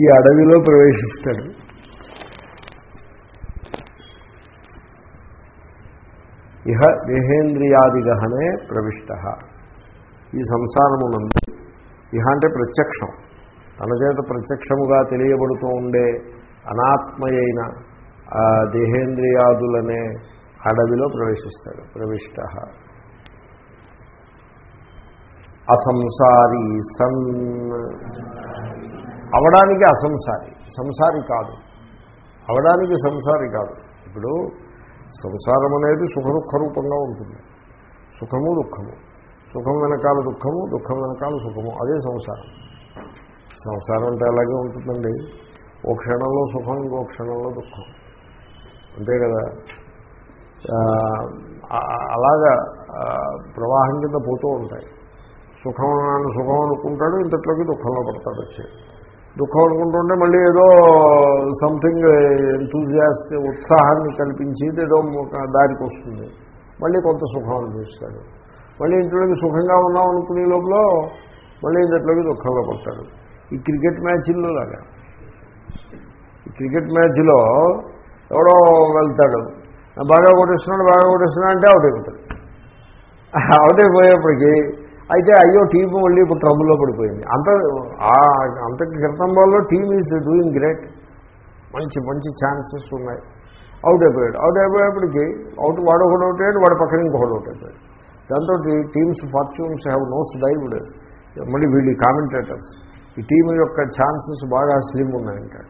ఈ అడవిలో ప్రవేశిస్తాడు. ఇహ దేహేంద్రియాదిగహనే ప్రవిష్ట. ఈ సంసారమునందు ఇహ అంటే ప్రత్యక్షం. తన చేత ప్రత్యక్షముగా తెలియబడుతూ ఉండే అనాత్మయైన దేహేంద్రియాదులనే అడవిలో ప్రవేశిస్తాడు. ప్రవిష్ట. అసంసారి సన్ అవడానికి అసంసారి. సంసారి కాదు. అవడానికి సంసారి కాదు. ఇప్పుడు సంసారం అనేది సుఖ దుఃఖ రూపంగా ఉంటుంది. సుఖము దుఃఖము. సుఖం వెనకాల దుఃఖము దుఃఖం వెనకాల సుఖము. అదే సంసారం. సంసారం అంటే అలాగే ఉంటుందండి. ఓ క్షణంలో సుఖం ఇంకో క్షణంలో దుఃఖం. అంతే కదా? అలాగా ప్రవాహం కింద పోతూ ఉంటాయి. సుఖం అని సుఖం అనుకుంటాడు ఇంతట్లోకి దుఃఖంలో పడతాడు వచ్చేది. దుఃఖం అనుకుంటుంటే మళ్ళీ ఏదో సంథింగ్ ఎంతూజియాస్ట్ ఉత్సాహాన్ని కల్పించేది ఏదో దారికి వస్తుంది. మళ్ళీ కొంత సుఖం అనిపిస్తాడు మళ్ళీ ఇంట్లోకి సుఖంగా ఉన్నాం అనుకునే లోపల మళ్ళీ ఇంతట్లోకి దుఃఖంలో పడతాడు. ఈ క్రికెట్ మ్యాచ్ల్లో లాగా. ఈ క్రికెట్ మ్యాచ్లో ఎవడో వెళ్తాడు. బాగా కొట్టేస్తున్నాడు బాగా కొట్టేస్తున్నాడు అంటే అవుట్ అయిపోతాడు. అవుట్ అయిపోయేప్పటికీ అయితే అయ్యో టీం మళ్ళీ ఇప్పుడు ట్రబుల్లో పడిపోయింది. అంత అంత క్రితం వల్ల టీమ్ ఈజ్ డూయింగ్ గ్రేట్. మంచి మంచి ఛాన్సెస్ ఉన్నాయి. అవుట్ అయిపోయాడు. అవుట్ అయిపోయేప్పటికి అవుట్ వాడు ఒకటి అవుట్ అయ్యాడు వాడు పక్కన ఇంకొకటి అవుట్ అయిపోయాడు. దాంతో teams fortunes have nosedived మళ్ళీ వీళ్ళు కామెంటేటర్స్ ఈ టీం యొక్క ఛాన్సెస్ బాగా స్లిమ్ ఉన్నాయంటాడు.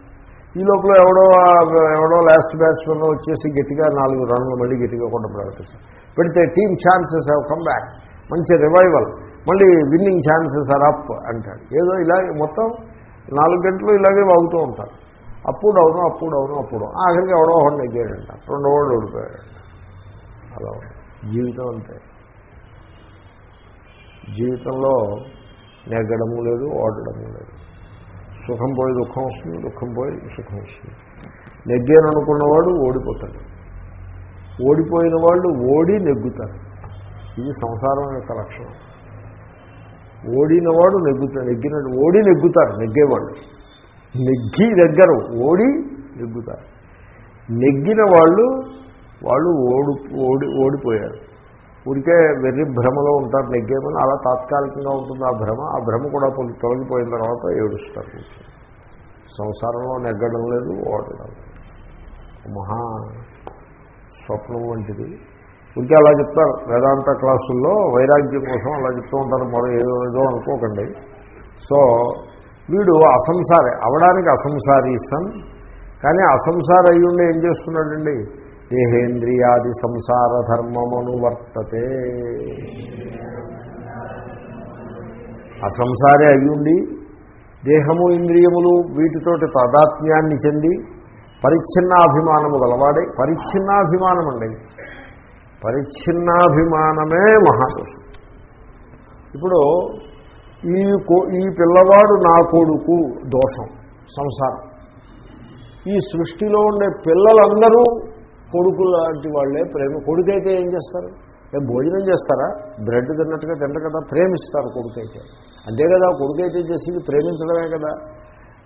ఈ లోపల ఎవడో ఎవడో లాస్ట్ బ్యాట్స్మెన్ వచ్చేసి గట్టిగా నాలుగు రన్లు మళ్ళీ గట్టిగా కూడా ప్రకటిస్తారు పెడితే team chances have come back మంచి రివైవల్ మళ్ళీ విన్నింగ్ ఛాన్సెస్ ఆర్ అప్ అంటాడు. ఏదో ఇలాగే మొత్తం నాలుగు గంటలు ఇలాగే వాగుతూ ఉంటారు. అప్పుడు అవును అప్పుడు అవును అప్పుడు ఆఖరికి ఎవడో ఒకటి నెగ్గాడంట రెండో వాళ్ళు ఓడిపోయాడంట. అలా జీవితం అంతే. జీవితంలో నెగ్గడము లేదు ఓడడము లేదు. సుఖం పోయి దుఃఖం వస్తుంది దుఃఖం పోయి సుఖం వస్తుంది. నెగ్గాననుకున్నవాడు ఓడిపోతాడు. ఓడిపోయిన వాళ్ళు ఓడి నెగ్గుతారు. ఇది సంసారం యొక్క లక్షణం. ఓడినవాడు నెగ్గుతాడు నెగ్గినట్టు ఓడి నెగ్గుతారు నెగ్గేవాళ్ళు. నెగ్గి దగ్గరు ఓడి నెగ్గుతారు. నెగ్గిన వాళ్ళు వాళ్ళు ఓడి ఓడి ఓడిపోయారు. ఊరికే వెర్రి భ్రమలో ఉంటారు నెగ్గేమని అలా తాత్కాలికంగా ఉంటుంది ఆ భ్రమ. ఆ భ్రమ కూడా పొలి- తొలగిపోయిన తర్వాత ఏడుస్తారు సంసారంలో నెగ్గడం లేదు ఓడడం మహా స్వప్నం వంటిది. ఇంకే అలా చెప్తారు. వేదాంత క్లాసుల్లో వైరాగ్యం కోసం అలా చెప్తూ ఉంటారు. మరో ఏదో ఏదో అనుకోకండి. సో వీడు అసంసారి. అవడానికి అసంసారి సన్. కానీ అసంసారి అయ్యుండి ఏం చేస్తున్నాడండి? దేహేంద్రియాది సంసార ధర్మమును వర్తతే. అసంసారే అయ్యుండి దేహము ఇంద్రియములు వీటితోటి తాదాత్మ్యాన్ని చెంది పరిచ్ఛిన్నాభిమానము గలవాడే పరిచ్ఛిన్నాభిమానం అండి పరిచ్ఛిన్నాభిమానమే మహాదోషం. ఇప్పుడు ఈ ఈ పిల్లవాడు నా కొడుకు దోషం సంసారం. ఈ సృష్టిలో ఉండే పిల్లలందరూ కొడుకు లాంటి వాళ్ళే ప్రేమ కొడుకైతే ఏం చేస్తారు? భోజనం చేస్తారా? బ్రెడ్ తిన్నట్టుగా తింట కదా ప్రేమిస్తారు కొడుకైతే. అంతే కదా కొడుకైతే చేసేది ప్రేమించడమే కదా.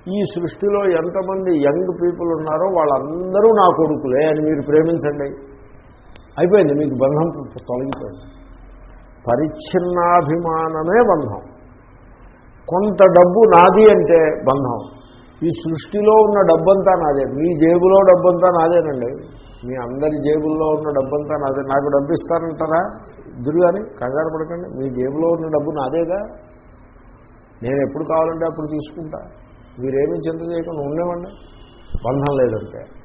ఈ సృష్టిలో ఎంతమంది యంగ్ పీపుల్ ఉన్నారో వాళ్ళందరూ నా కొడుకులే అని మీరు ప్రేమించండి. అయిపోయింది మీకు బంధం తొలగిపోయింది. పరిచ్ఛిన్నాభిమానమే బంధం. కొంత డబ్బు నాది అంటే బంధం. ఈ సృష్టిలో ఉన్న డబ్బంతా నాదే. మీ జేబులో డబ్బంతా నాదేనండి. మీ అందరి జేబుల్లో ఉన్న డబ్బంతా నాదే. నాకు డబ్బు ఇస్తారంటారా? ఇద్దరు కానీ కంగారు పడకండి. మీ జేబులో ఉన్న డబ్బు నాదేగా? నేను ఎప్పుడు కావాలంటే అప్పుడు తీసుకుంటా. మీరేమీ చింత చేయకుండా ఉండేవండి బంధం లేదంటే.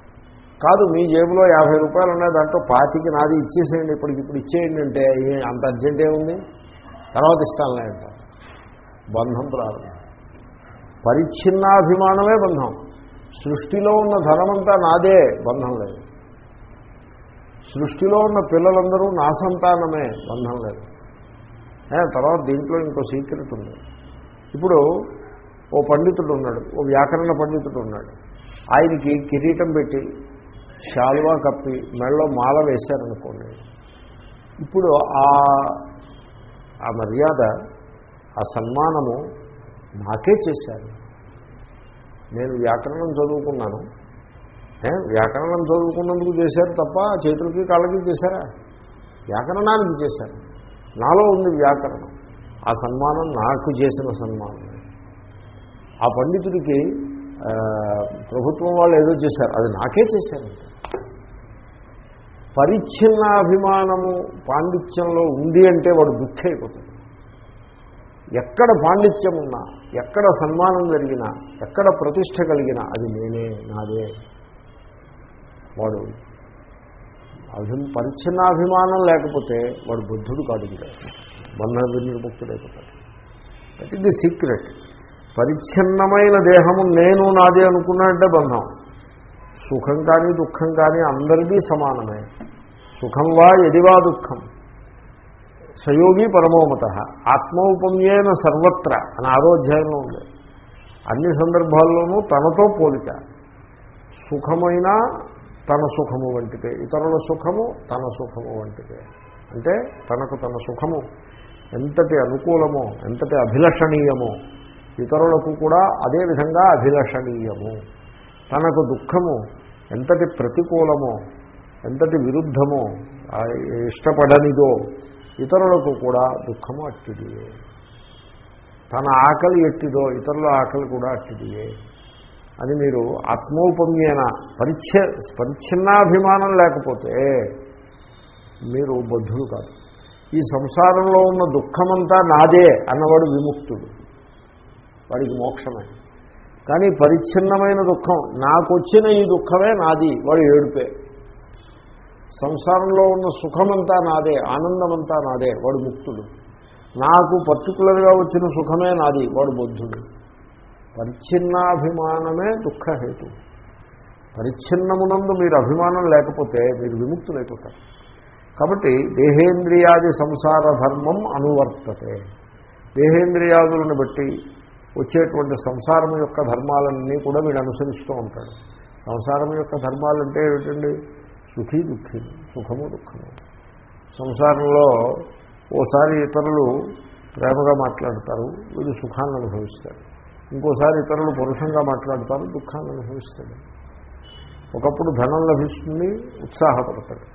కాదు మీ జేబులో యాభై రూపాయలు ఉన్నాయి దాంట్లో పాతికి నాది ఇచ్చేసేయండి ఇప్పటికి ఇప్పుడు ఇచ్చేయండి అంటే అంత అర్జెంట్ ఏముంది? తర్వాత ఇస్తానులే అంటారు. బంధం ప్రారంభం. పరిచ్ఛిన్నాభిమానమే బంధం. సృష్టిలో ఉన్న ధనమంతా నాదే బంధం లేదు. సృష్టిలో ఉన్న పిల్లలందరూ నా సంతానమే బంధం లేదు. తర్వాత దీంట్లో ఇంకో సీక్రెట్ ఉంది. ఇప్పుడు ఓ పండితుడు ఉన్నాడు ఓ వ్యాకరణ పండితుడు ఉన్నాడు. ఆయనకి కిరీటం పెట్టి శాలువా కప్పి మెడలో మాల వేశారనుకోండి. ఇప్పుడు ఆ ఆ మర్యాద ఆ సన్మానము నాకే చేశారు. నేను వ్యాకరణం చదువుకున్నాను. వ్యాకరణం చదువుకున్నందుకు చేశారు తప్ప చేతులకి కాళ్ళకి చేశారా? వ్యాకరణానికి చేశారు. నాలో ఉంది వ్యాకరణం. ఆ సన్మానం నాకు చేసిన సన్మానం. ఆ పండితుడికి ప్రభుత్వం వాళ్ళు ఏదో చేశారు. అది నాకే చేశారు పరిచ్ఛిన్నాభిమానము పాండిత్యంలో ఉంది అంటే వాడు దుఃఖి అయిపోతుంది ఎక్కడ పాండిత్యం ఉన్నా ఎక్కడ సన్మానం జరిగినా ఎక్కడ ప్రతిష్ట కలిగినా అది నేనే నాదే. వాడు అభి పరిచ్ఛిన్నాభిమానం లేకపోతే వాడు బుద్ధుడు కాదు ఇంకా బంధ వినిర్ముక్తుడైపోతాడు దట్ ఇస్ ది సీక్రెట్ పరిచ్ఛిన్నమైన దేహము నేను నాదే అనుకున్నాడంటే బంధం. సుఖం కానీ దుఃఖం కానీ అందరికీ సమానమే. సుఖం వా ఎదివా దుఃఖం. సయోగి పరమోమత. ఆత్మౌపమ్యేన సర్వత్ర అని ఆరో అధ్యాయంలో ఉంది. అన్ని సందర్భాల్లోనూ తనతో పోలిక. సుఖమైనా తన సుఖము వంటిదే. ఇతరుల సుఖము తన సుఖము వంటిదే. అంటే తనకు తన సుఖము ఎంతటి అనుకూలమో ఎంతటి అభిలషణీయమో ఇతరులకు కూడా అదే విధంగా అభిలషణీయము. తనకు దుఃఖము ఎంతటి ప్రతికూలమో ఎంతటి విరుద్ధమో ఇష్టపడనిదో ఇతరులకు కూడా దుఃఖము అట్టిదియే. తన ఆకలి ఎట్టిదో ఇతరుల ఆకలి కూడా అట్టిదియే. అని మీరు ఆత్మోపమ్యేన పరిచ్ఛ పరిచ్ఛిన్నాభిమానం లేకపోతే మీరు బద్ధులు కాదు. ఈ సంసారంలో ఉన్న దుఃఖమంతా నాదే అన్నవాడు విముక్తుడు. వాడికి మోక్షమే. కానీ పరిచ్ఛిన్నమైన దుఃఖం. నాకు వచ్చిన ఈ దుఃఖమే నాది వాడు ఏడుపే. సంసారంలో ఉన్న సుఖమంతా నాదే ఆనందమంతా నాదే వాడు ముక్తుడు. నాకు పర్టికులర్గా వచ్చిన సుఖమే నాది వాడు బుద్ధుడు. పరిచ్ఛిన్నాభిమానమే దుఃఖహేతు. పరిచ్ఛిన్నమునందు మీరు అభిమానం లేకపోతే మీరు విముక్తులైపోతారు. కాబట్టి దేహేంద్రియాది సంసార ధర్మం అనువర్తతే. దేహేంద్రియాదులను బట్టి వచ్చేటువంటి సంసారం యొక్క ధర్మాలన్నీ కూడా వీడు అనుసరిస్తూ ఉంటాడు. సంసారం యొక్క ధర్మాలంటే ఏమిటండి? సుఖీ దుఃఖి సుఖము దుఃఖము. సంసారంలో ఓసారి ఇతరులు ప్రేమగా మాట్లాడతారు వీడు సుఖాన్ని అనుభవిస్తాడు. ఇంకోసారి ఇతరులు పురుషంగా మాట్లాడతారు దుఃఖాన్ని అనుభవిస్తాడు. ఒకప్పుడు ధనం లభిస్తుంది ఉత్సాహపడతాడు.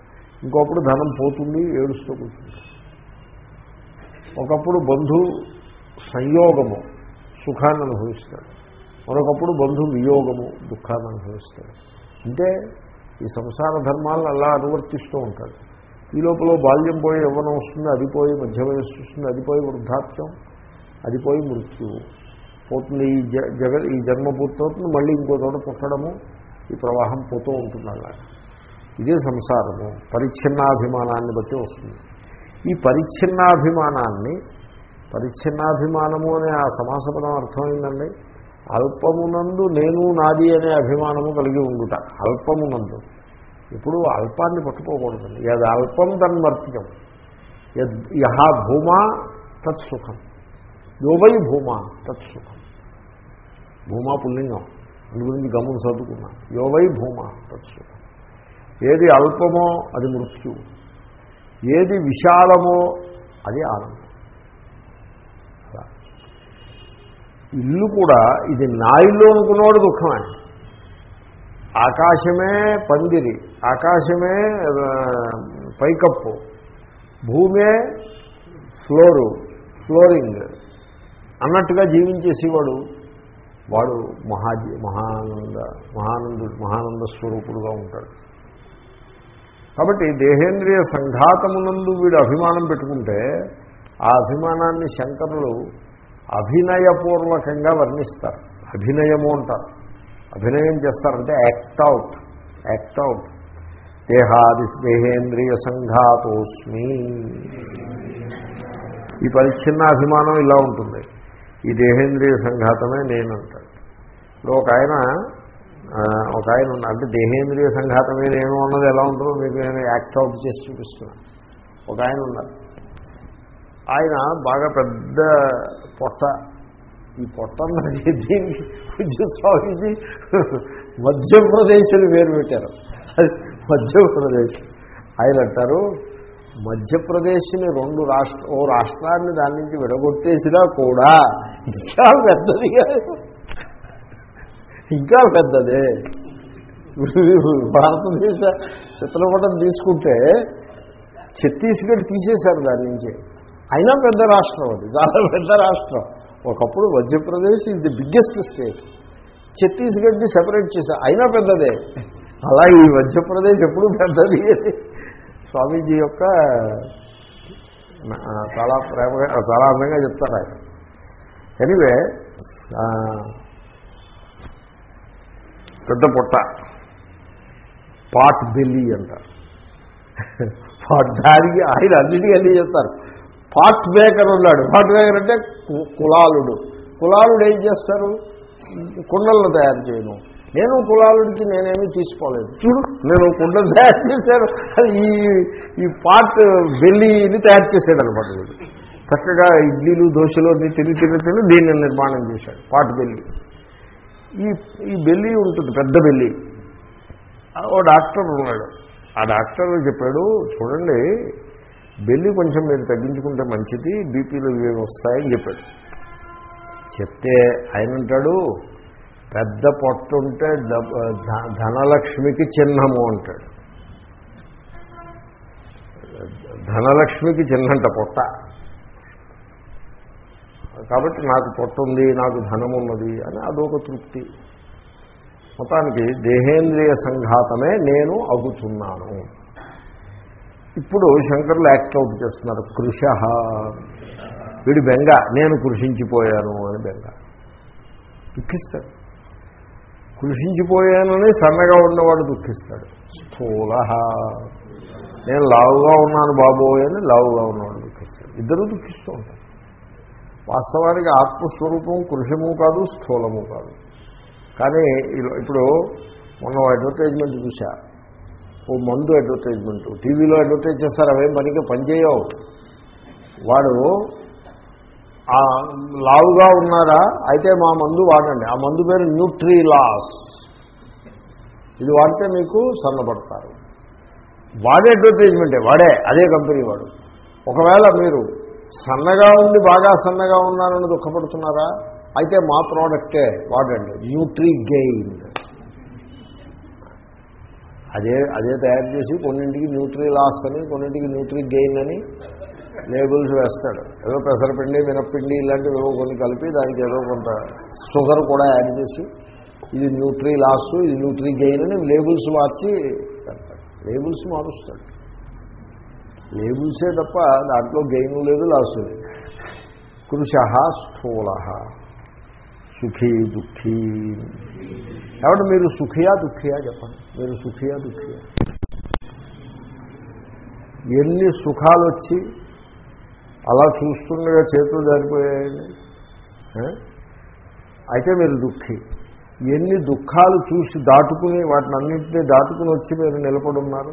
ఇంకొప్పుడు ధనం పోతుంది ఏడుస్తూ కూర్చుంటాడు ఒకప్పుడు బంధు సంయోగము సుఖాన్ని అనుభవిస్తాడు. మరొకప్పుడు బంధు వియోగము దుఃఖాన్ని అనుభవిస్తాడు. అంటే ఈ సంసార ధర్మాలను అలా అనువర్తిస్తూ ఉంటాడు. ఈ లోపల బాల్యం పోయి యవ్వనం వస్తుంది అది పోయి మధ్య వయస్సు వస్తుంది అది పోయి వృద్ధాప్యం అది పోయి మృత్యువు పోతుంది ఈ జ జగ ఈ జన్మ పూర్తవుతుంది మళ్ళీ ఇంకో చోట పుట్టడము ఈ ప్రవాహం పోతూ ఉంటుంది అలా ఇదే సంసారము పరిచ్ఛిన్నాభిమానాన్ని బట్టి వస్తుంది. ఈ పరిచ్ఛిన్నాభిమానాన్ని పరిచ్ఛిన్నాభిమానము అనే ఆ సమాసపదం అర్థమైందండి. అల్పమునందు నేను నాది అనే అభిమానము కలిగి ఉండుట. అల్పమునందు. ఇప్పుడు అల్పాన్ని పట్టుకోకూడదండి. యద్ అల్పం తన్మర్త్యం యద్ యహ భూమా తత్సుఖం యోవై భూమా తత్సుఖం భూమా పుల్లింగం. అందు గురించి గమ్మును సర్దుకున్నా. యోవై భూమా తత్సుఖం ఏది అల్పమో అది మృత్యు. ఏది విశాలమో అది ఆనందం అలా ఇల్లు కూడా ఇది నా ఇల్లు అనుకున్నవాడు దుఃఖమే. ఆకాశమే పందిరి ఆకాశమే పైకప్పు భూమే ఫ్లోరు ఫ్లోరింగ్ అన్నట్టుగా జీవించేసేవాడు వాడు మహా మహానంద మహానందుడు మహానంద స్వరూపుడుగా ఉంటాడు. కాబట్టి దేహేంద్రియ సంఘాతమునందు వీడు అభిమానం పెట్టుకుంటే ఆ అభిమానాన్ని శంకరులు అభినయపూర్వకంగా వర్ణిస్తారు. అభినయము అంటారు. అభినయం చేస్తారంటే యాక్ట్ అవుట్ యాక్ట్ అవుట్ దేహాది దేహేంద్రియ సంఘాతోస్మి. ఈ పరిచ్ఛిన్న అభిమానం ఇలా ఉంటుంది. ఈ దేహేంద్రియ సంఘాతమే నేనంటాడు ఇప్పుడు ఒక ఆయన ఒక ఆయన ఉన్నా- అంటే దేహేంద్రియ సంఘాతమే నేను అన్నది ఎలా ఉంటుందో మీకు నేను యాక్ట్ అవుట్ చేసి చూపిస్తున్నాను. ఒక ఆయన ఉన్నారు. ఆయన బాగా పెద్ద పొట్ట. ఈ పొట్ట అన్నది దీనికి పూజ్య స్వామిజీ మధ్యప్రదేశ్ని పేరు పెట్టారు. మధ్యప్రదేశ్. ఆయన అంటారు మధ్యప్రదేశ్ని రెండు రాష్ట్ర ఓ రాష్ట్రాన్ని దాని నుంచి విడగొట్టేసినా కూడా ఇంకా పెద్దదిగా ఇంకా పెద్దదే. భారతదేశ చిత్రపటం తీసుకుంటే ఛత్తీస్గఢ్ తీసేశారు దాని నుంచి. అయినా పెద్ద రాష్ట్రం అది. చాలా పెద్ద రాష్ట్రం. ఒకప్పుడు Madhya Pradesh is the biggest state ఛత్తీస్గఢ్ని separate చేశారు అయినా పెద్దదే. అలా ఈ మధ్యప్రదేశ్ ఎప్పుడు పెద్దది. స్వామీజీ యొక్క చాలా ప్రేమగా చాలా అందంగా చెప్తారు ఆయన. ఎనివే పెద్ద పొట్ట. పాట్ బెల్లి అంటారు. పాట్ దానికి ఆయన అన్నిటికీ అన్నీ చెప్తారు. పాట్ మేకర్ ఉన్నాడు. పాట్ మేకర్ అంటే కులాలుడు. కులాలుడు ఏం చేస్తారు? కుండలను తయారు చేయను. నేను కులాలుడికి నేనేమీ తీసుకోలేదు. చూడు నేను కుండలు తయారు చేశాను. అది ఈ ఈ పాట్ బెల్లిని తయారు చేశాడు అనమాట వీడు. చక్కగా ఇడ్లీలు దోశలు అన్ని తిని తిని తిని దీన్ని నిర్మాణం చేశాడు పాట్ బెల్లి ఈ ఈ బెల్లి ఉంటుంది పెద్ద బెల్లి ఓ డాక్టర్ ఉన్నాడు. ఆ డాక్టర్ చెప్పాడు చూడండి బెల్లి కొంచెం మీరు తగ్గించుకుంటే మంచిది బీపీలు ఇవి వస్తాయని చెప్పాడు. చెప్తే ఆయన అంటాడు పెద్ద పొట్టు ఉంటే ధనలక్ష్మికి చిహ్నము అంటాడు. ధనలక్ష్మికి చిహ్నంట పొట్ట. కాబట్టి నాకు పొట్ట ఉంది నాకు ధనం ఉన్నది అని అదొక తృప్తి. మొత్తానికి దేహేంద్రియ సంఘాతమే నేను అగుతున్నాను. ఇప్పుడు శంకర్లు యాక్ట్ అవుట్ చేస్తున్నారు. కృష వీడి బెంగ. నేను కృషించిపోయాను అని బెంగ. దుఃఖిస్తాడు. కృషించిపోయానని సన్నగా ఉన్నవాడు దుఃఖిస్తాడు. స్థూల నేను లావుగా ఉన్నాను బాబోయ్ అని లావుగా ఉన్నవాడు దుఃఖిస్తాడు. ఇద్దరూ దుఃఖిస్తూ ఉంటారు. వాస్తవానికి ఆత్మస్వరూపం కృషము కాదు స్థూలము కాదు. కానీ ఇప్పుడు మొన్న అడ్వర్టైజ్మెంట్ చూశా. ఓ మందు అడ్వర్టైజ్మెంట్. టీవీలో అడ్వర్టైజ్ చేస్తారు అవేం పనికి పనిచేయవు వాడు ఆ లావుగా ఉన్నారా అయితే మా మందు వాడండి. ఆ మందు పేరు న్యూట్రీ లాస్ ఇది వాడితే మీకు సన్నపడతారు వాడే అడ్వర్టైజ్మెంటే వాడే అదే కంపెనీ వాడు. ఒకవేళ మీరు సన్నగా ఉండి బాగా సన్నగా ఉన్నారని దుఃఖపడుతున్నారా అయితే మా ప్రోడక్టే వాడండి. న్యూట్రీ గెయిన్ అదే అదే తయారు చేసి కొన్నింటికి న్యూట్రీ లాస్ అని కొన్నింటికి న్యూట్రీ గెయిన్ అని లేబుల్స్ వేస్తాడు. ఏదో పెసరపిండి మినప్పిండి ఇలాంటివి ఏవో కొన్ని కలిపి దానికి ఏదో కొంత షుగర్ కూడా యాడ్ చేసి ఇది న్యూట్రీ లాస్ ఇది న్యూట్రీ గెయిన్ అని లేబుల్స్ మార్చి పెడతాడు. లేబుల్స్ మారుస్తాడు. లేబుల్సే తప్ప దాంట్లో గెయిన్ లేదు లాస్ లేదు. కృష స్థూల సుఖీ దుఃఖీ. కాబట్టి మీరు సుఖియా దుఃఖియా చెప్పండి. మీరు సుఖియా దుఃఖియా. ఎన్ని సుఖాలు వచ్చి అలా చూస్తుండగా చేతులు జారిపోయాయండి? అయితే మీరు దుఃఖి. ఎన్ని దుఃఖాలు చూసి దాటుకుని వాటిని అన్నింటినీ దాటుకుని వచ్చి మీరు నిలబడి ఉన్నారు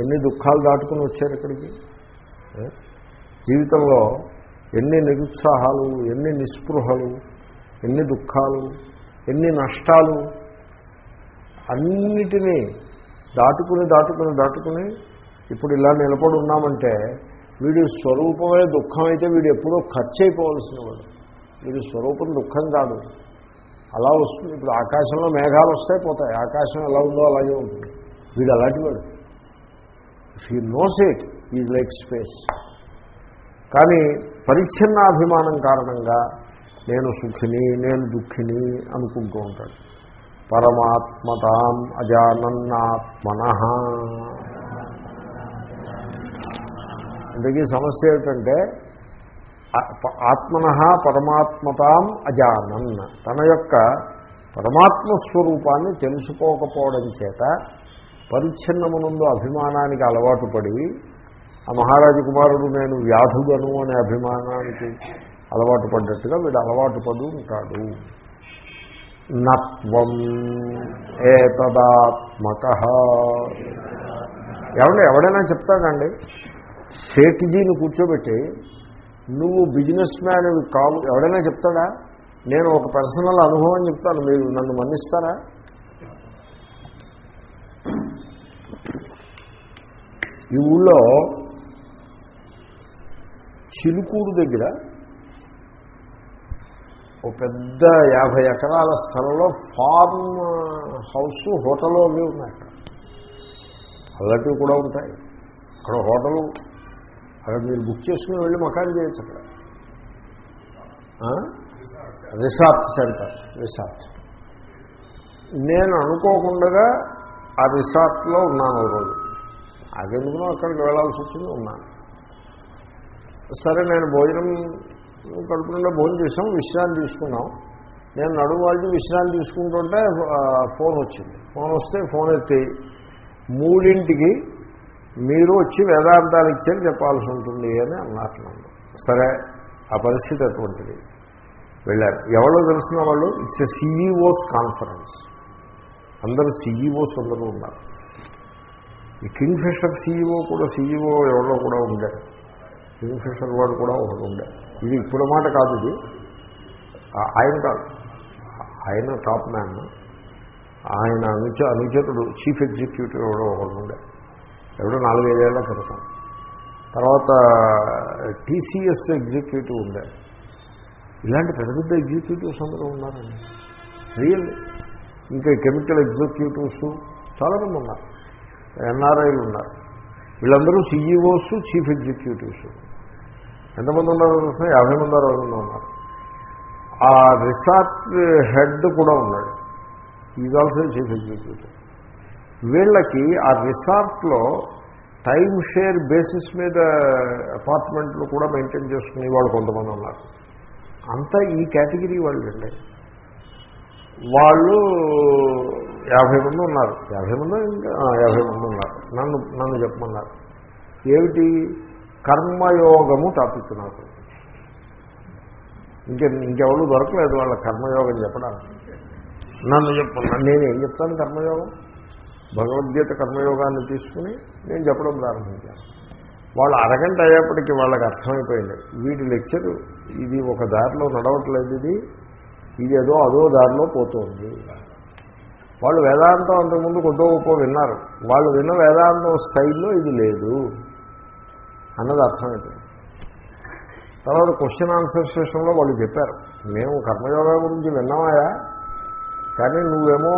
ఎన్ని దుఃఖాలు దాటుకుని వచ్చారు ఇక్కడికి? జీవితంలో ఎన్ని నిరుత్సాహాలు ఎన్ని నిస్పృహలు ఎన్ని దుఃఖాలు ఎన్ని నష్టాలు అన్నిటినీ దాటుకుని దాటుకుని దాటుకుని ఇప్పుడు ఇలా నిలబడి ఉన్నామంటే వీడి స్వరూపమే దుఃఖం అయితే వీడు ఎప్పుడో ఖర్చు అయిపోవలసిన వాడు. వీడి స్వరూపం దుఃఖం కాదు. అలా వస్తుంది. ఇప్పుడు ఆకాశంలో మేఘాలు వస్తాయి పోతాయి. ఆకాశం ఎలా ఉందో అలాగే ఉంటుంది. వీడు అలాంటి వాడు. If you knows it is like space కానీ పరిచ్ఛిన్నాభిమానం కారణంగా నేను సుఖిని నేను దుఃఖిని అనుకుంటూ ఉంటాడు. పరమాత్మతాం అజానన్నాత్మన. అందుకే సమస్య ఏమిటంటే ఆత్మన పరమాత్మతాం అజానన్. తన యొక్క పరమాత్మ స్వరూపాన్ని తెలుసుకోకపోవడం చేత పరిచ్ఛిన్నమునందు అభిమానానికి అలవాటు పడి ఆ మహారాజు కుమారుడు నేను వ్యాధుగను అనే అభిమానానికి అలవాటు పడ్డట్టుగా వీడు అలవాటు పడు ఉంటాడు నత్వం ఏతదాత్మక. ఏమంటే ఎవడైనా చెప్తాడండి సేటిజీని కూర్చోబెట్టి నువ్వు బిజినెస్ మ్యాన్ కావు. ఎవడైనా చెప్తాడా నేను ఒక పర్సనల్ అనుభవం చెప్తాను మీరు నన్ను మన్నిస్తారా? ఈ ఊళ్ళో చిలుకూరు దగ్గర ఓ పెద్ద యాభై ఎకరాల స్థలంలో ఫార్మ్ హౌస్ హోటల్ అవి ఉన్నాయి అక్కడ. అలాంటివి కూడా ఉంటాయి. అక్కడ హోటల్ అక్కడ మీరు బుక్ చేసుకుని వెళ్ళి మకాన్ చేయొచ్చు అక్కడ. Resort centre resort. నేను అనుకోకుండా ఆ రిసార్ట్లో ఉన్నాను ఓ రోజు. అదెందుకునో అక్కడికి వెళ్ళాల్సి వచ్చింది ఉన్నాను. సరే నేను భోజనం కడుపు నుండి భోజనం చేసాం విశ్రాంతి తీసుకున్నాం నేను నడుము వాళ్ళకి విశ్రాంతి తీసుకుంటుంటే ఫోన్ వచ్చింది. ఫోన్ వస్తే ఫోన్ ఎత్తి మూడింటికి మీరు వచ్చి వేదాంతాలు ఇచ్చేది చెప్పాల్సి ఉంటుంది అని అన్నారు నన్ను సరే ఆ పరిస్థితి అటువంటిది. వెళ్ళారు. ఎవరో తెలిసిన వాళ్ళు ఇట్స్ ఎ సిఈఓస్ కాన్ఫరెన్స్. అందరూ సిఈఓస్ అందరూ ఉన్నారు. ఈ కింగ్ ఫిషర్ సీఈఓ కూడా సీఈఓ ఎవరో కూడా ఉండారు కింగ్ ఫిషర్ వాడు కూడా ఒకడు ఉండారు ఇది ఇప్పుడు మాట కాదు ఇది. ఆయన కాదు. ఆయన టాప్ మ్యాన్. ఆయన అనుచ అనుచరుడు చీఫ్ ఎగ్జిక్యూటివ్ ఎవడో ఒకడు ఉండే. ఎవడో నాలుగైదేళ్ళ క్రితం. తర్వాత టీసీఎస్ ఎగ్జిక్యూటివ్ ఉండే. ఇలాంటి పెద్ద పెద్ద ఎగ్జిక్యూటివ్స్ అందరూ ఉన్నారండి. రియల్ ఇంకా కెమికల్ ఎగ్జిక్యూటివ్స్ చాలామంది ఉన్నారు. ఎన్ఆర్ఐలు ఉన్నారు. వీళ్ళందరూ సీఈఓస్ చీఫ్ ఎగ్జిక్యూటివ్స్. ఎంతమంది ఉన్నారో తెలుసా యాభై మంది అరవై మంది ఉన్నారు ఆ రిసార్ట్ హెడ్ కూడా ఉన్నాడు. ఈజ్ ఆల్సో చీఫ్ ఎగ్జిక్యూటివ్ వీళ్ళకి ఆ రిసార్ట్లో టైం షేర్ బేసిస్ మీద అపార్ట్మెంట్లు కూడా మెయింటైన్ చేసుకునే వాళ్ళు కొంతమంది ఉన్నారు. అంతా ఈ కేటగిరీ వాళ్ళు అండి వాళ్ళు యాభై మంది ఉన్నారు. యాభై మంది ఇంకా యాభై మంది ఉన్నారు. నన్ను నన్ను చెప్పమన్నారు. ఏమిటి? కర్మయోగము టాపిక్ నాకు ఇంకే ఇంకెవరు దొరకలేదు వాళ్ళ కర్మయోగం చెప్పడానికి. నన్ను చెప్పమన్నారు నేనేం చెప్తాను కర్మయోగం? భగవద్గీత కర్మయోగాన్ని తీసుకుని నేను చెప్పడం ప్రారంభించాను. వాళ్ళు అరగంట అయ్యేప్పటికీ వాళ్ళకి అర్థమైపోయింది. వీటి లెక్చర్ ఇది ఒక దారిలో నడవట్లేదు ఇది ఇది ఏదో అదో దారిలో పోతుంది. వాళ్ళు వేదాంతం అంతకుముందు కొద్దో గొప్ప విన్నారు. వాళ్ళు విన్న వేదాంతం స్టైల్లో ఇది లేదు. అన్నది అర్థమైపోయింది తర్వాత క్వశ్చన్ ఆన్సర్ సెషన్లో వాళ్ళు చెప్పారు మేము కర్మయోగా గురించి విన్నామాయా కానీ నువ్వేమో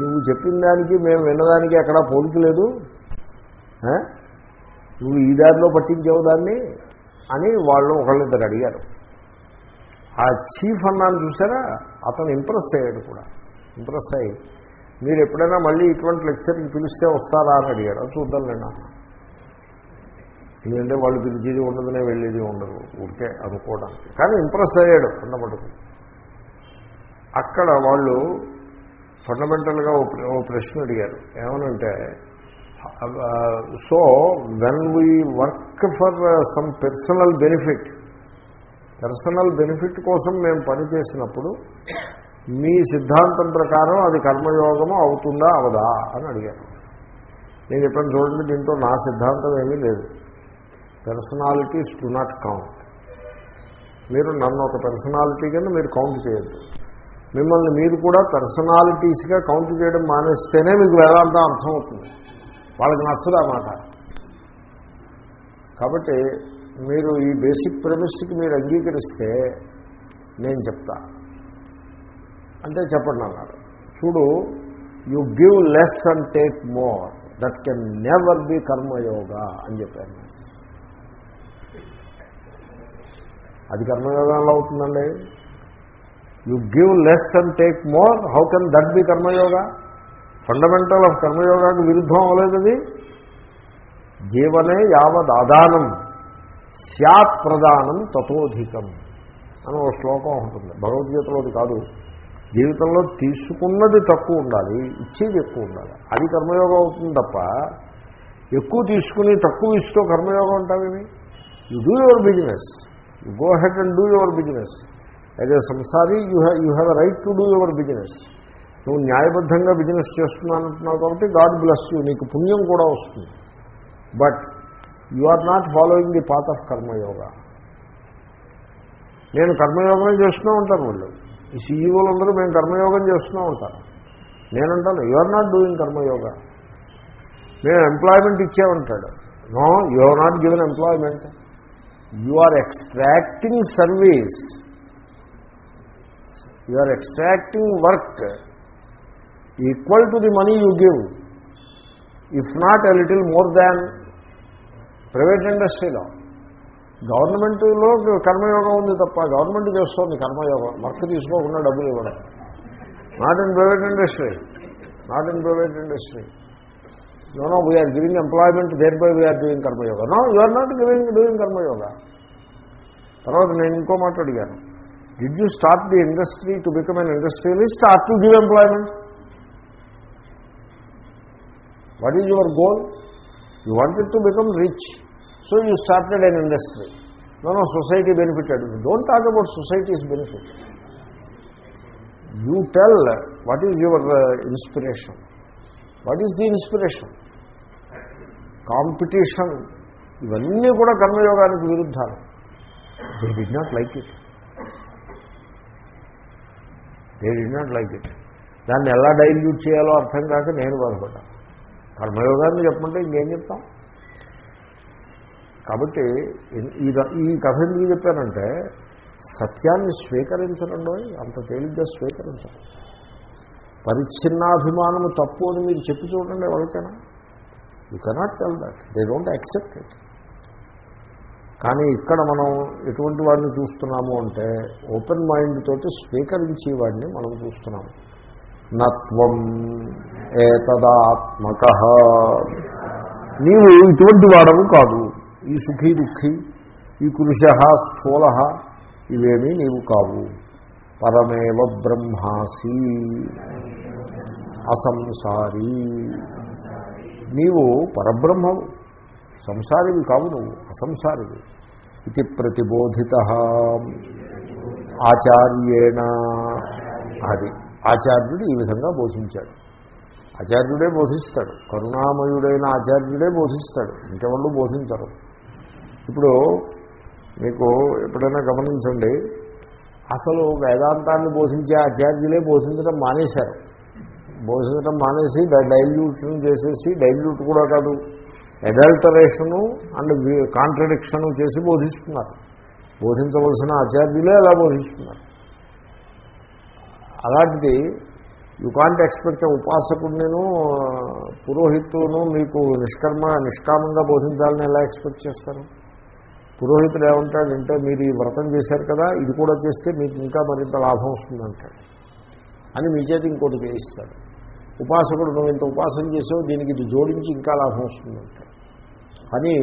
నువ్వు చెప్పిన దానికి మేము విన్నదానికి ఎక్కడా పోలికలేదు నువ్వు ఈ దారిలో పట్టించావు దాన్ని? అని వాళ్ళు ఒకళ్ళిద్దరు అడిగారు. ఆ చీఫ్ అన్నాను చూసారా? అతను ఇంప్రెస్ అయ్యాడు కూడా. ఇంప్రెస్ అయ్యి మీరు ఎప్పుడైనా మళ్ళీ ఇటువంటి లెక్చర్కి పిలిస్తే వస్తారా? అని అడిగాడు అది చూద్దాం నేను అన్నా. ఎందుకంటే వాళ్ళు పిలిచేది ఉండదునే వెళ్ళేది ఉండదు. ఊరికే అనుకోవడానికి. కానీ ఇంప్రెస్ అయ్యాడు అన్నమటుకు అక్కడ వాళ్ళు ఫండమెంటల్గా ఓ ఓ ప్రశ్న అడిగారు. ఏమనంటే so when we work for some personal benefit personal benefit కోసం మేము పనిచేసినప్పుడు మీ సిద్ధాంతం ప్రకారం అది కర్మయోగము అవుతుందా అవదా? అని అడిగారు. నేను చెప్పాను చూడండి దీంట్లో నా సిద్ధాంతం ఏమీ లేదు. పర్సనాలిటీస్ డు నాట్ కౌంట్ మీరు నన్ను ఒక పర్సనాలిటీ కింద మీరు కౌంట్ చేయొద్దు. మిమ్మల్ని మీరు కూడా పర్సనాలిటీస్గా కౌంట్ చేయడం మానేస్తేనే మీకు వేదాంతం అర్థమవుతుంది. వాళ్ళకి నచ్చదు ఆ మాట. కాబట్టి మీరు ఈ బేసిక్ ప్రెమిస్కి మీరు అంగీకరిస్తే నేను చెప్తా. అంటే చెప్పండి అన్నారు. చూడు you give less and take more that can never be karmayoga అని చెప్పాను అది కర్మయోగంలో అవుతుందండి. You give less and take more how can that be karmayoga? Fundamental of కర్మయోగానికి విరుద్ధం అవ్వలేదు అది. జీవనే యావద్ ఆదానం స్యాత్ ప్రదానం తతోధికం అని ఒక శ్లోకం ఉంటుంది. భగవద్గీతలోది కాదు. జీవితంలో తీసుకున్నది తక్కువ ఉండాలి ఇచ్చేది ఎక్కువ ఉండాలి. అది కర్మయోగం అవుతుంది తప్ప ఎక్కువ తీసుకుని తక్కువ ఇస్తూ కర్మయోగం ఉంటావేమి you do your business you go head and do your business as a samsari you have you have right to do your business నువ్వు న్యాయబద్ధంగా బిజినెస్ చేస్తున్నానంటున్నావు కాబట్టి గాడ్ బ్లెస్ యూ నీకు పుణ్యం కూడా వస్తుంది. But you are not following the path of karmayoga నేను కర్మయోగమే చేస్తూ ఉంటాను వాళ్ళు. ఈ సీఈఓలు అందరూ మేము కర్మయోగం చేస్తూ ఉంటాను నేనంటాను you are not doing karmayoga మేము employment ఇచ్చామంటాడు no you are not given employment you are extracting service you are extracting work equal to the money you give if not a little more than private ఇండస్ట్రీలో గవర్నమెంట్లో కర్మయోగం ఉంది తప్ప government చేస్తోంది కర్మయోగం work తీసుకోకుండా డబ్బులు ఇవ్వడం not in private industry not in private industry no no we are giving employment thereby we are doing karmayoga no you are not giving doing karmayoga తర్వాత నేను ఇంకో మాట అడిగాను. Did you start the industry to become an industrialist start to give employment what is your goal you wanted to become rich so you started an industry no no society benefit benefited don't talk about society's benefit you tell what is your inspiration what is the inspiration competition. ఇవన్నీ కూడా కర్మయోగానికి విరుద్ధాలు. They did not like it they did not like it దాన్ని ఎలా dilute చేయాలో అర్థం కాక నేను బాధపడ్డాను కర్మయోగాన్ని చెప్పమంటే ఇంకేం చెప్తాం? కాబట్టి ఈ ఈ కథ ఎందుకు చెప్పానంటే సత్యాన్ని స్వీకరించడంలో అంత తేలిగ్గా స్వీకరించడం పరిచ్ఛిన్నాభిమానము తప్పు అని మీరు చెప్పి చూడండి ఎవరికైనా. You cannot tell that they don't accept it కానీ ఇక్కడ మనం ఎటువంటి వాడిని చూస్తున్నాము అంటే ఓపెన్ మైండ్ తోటి స్వీకరించే వాడిని మనం చూస్తున్నాము నత్వం ఏతదాత్మక. నీవు ఇటువంటి వాడవు కాదు. ఈ సుఖీ దుఃఖీ ఈ కృష స్థూల ఇవేమీ నీవు కావు. పరమేవ బ్రహ్మాసి. అసంసారీ. నీవు పరబ్రహ్మవు. సంసారివి కావు నువ్వు అసంసారివి. ఇది ప్రతిబోధిత. ఆచార్యేణ. అది ఆచార్యుడు ఈ విధంగా బోధించాడు. ఆచార్యుడే బోధిస్తాడు. కరుణామయుడైన ఆచార్యుడే బోధిస్తాడు. ఇంకెవళ్ళు బోధించరు. ఇప్పుడు మీకు ఎప్పుడైనా గమనించండి అసలు వేదాంతాన్ని బోధించే ఆచార్యులే బోధించడం మానేశారు. బోధించడం మానేసి డైల్యూషన్ చేసేసి డైల్యూట్ కూడా కాదు అడల్టరేషను అండ్ కాంట్రడిక్షను చేసి బోధిస్తున్నారు. బోధించవలసిన ఆచార్యులే అలా బోధిస్తున్నారు. అలాంటిది యు కాంట్ ఎక్స్పెక్ట్ ఉపాసకుడిని పురోహితును మీకు నిష్కర్మ నిష్కామంగా బోధించాలని ఎలా ఎక్స్పెక్ట్ చేస్తారు? పురోహితుడు ఏమంటాడంటే మీరు ఈ వ్రతం చేశారు కదా ఇది కూడా చేస్తే మీకు ఇంకా మరింత లాభం వస్తుందంటాడు. అని మీ చేతి ఇంకోటి చేయిస్తాడు ఉపాసకుడు నువ్వు ఇంత ఉపాసన చేసావు దీనికి ఇది జోడించి ఇంకా లాభం వస్తుందంట అని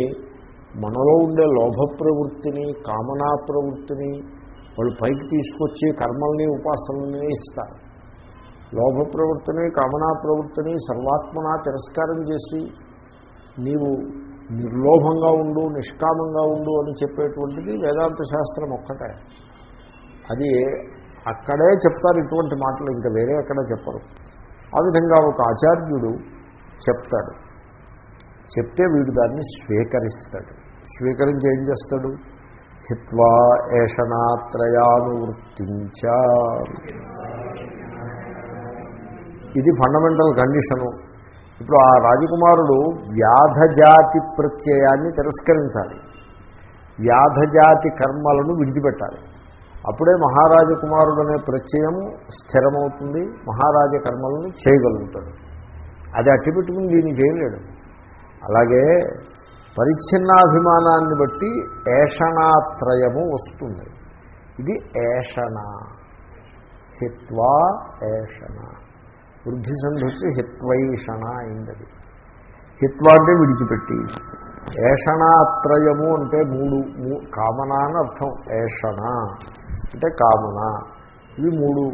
మనలో ఉండే లోభ ప్రవృత్తిని కామనా ప్రవృత్తిని వాళ్ళు పైకి తీసుకొచ్చి కర్మల్ని ఉపాసనల్ని ఇస్తారు. లోభ ప్రవృత్తిని కామనా ప్రవృత్తిని సర్వాత్మన తిరస్కారం చేసి నీవు నిర్లోభంగా ఉండు నిష్కామంగా ఉండు అని చెప్పేటువంటిది వేదాంత శాస్త్రం ఒక్కటే. అది అక్కడే చెప్తారు ఇటువంటి మాటలు ఇంకా వేరే ఎక్కడ చెప్పరు. ఆ విధంగా ఒక ఆచార్యుడు చెప్తాడు. చెప్తే వీడు దాన్ని స్వీకరిస్తాడు. స్వీకరించి ఏం చేస్తాడు? హిత్వా ఏషణాత్రయానువృత్తించ. ఇది ఫండమెంటల్ కండిషను. ఇప్పుడు ఆ రాజకుమారుడు వ్యాధజాతి ప్రత్యయాన్ని తిరస్కరించాలి. వ్యాధజాతి కర్మలను విడిచిపెట్టాలి. అప్పుడే మహారాజ కుమారుడు అనే ప్రత్యయం స్థిరమవుతుంది మహారాజ కర్మలను చేయగలుగుతాడు. అది అట్టిపెట్టుకుని దీన్ని చేయలేడు. అలాగే పరిచ్ఛిన్నాభిమానాన్ని బట్టి ఏషణాత్రయము వస్తుంది. ఇది ఏషణ. హిత్వా ఏషణ. వృద్ధి సంధి వచ్చి హిత్వైషణ అయిందది. హిత్వా అంటే విడిచిపెట్టి. ఏషణాత్రయము అంటే మూడు కామనా అని అర్థం. ఏషణ. అంటే కామన. ఇవి మూడు.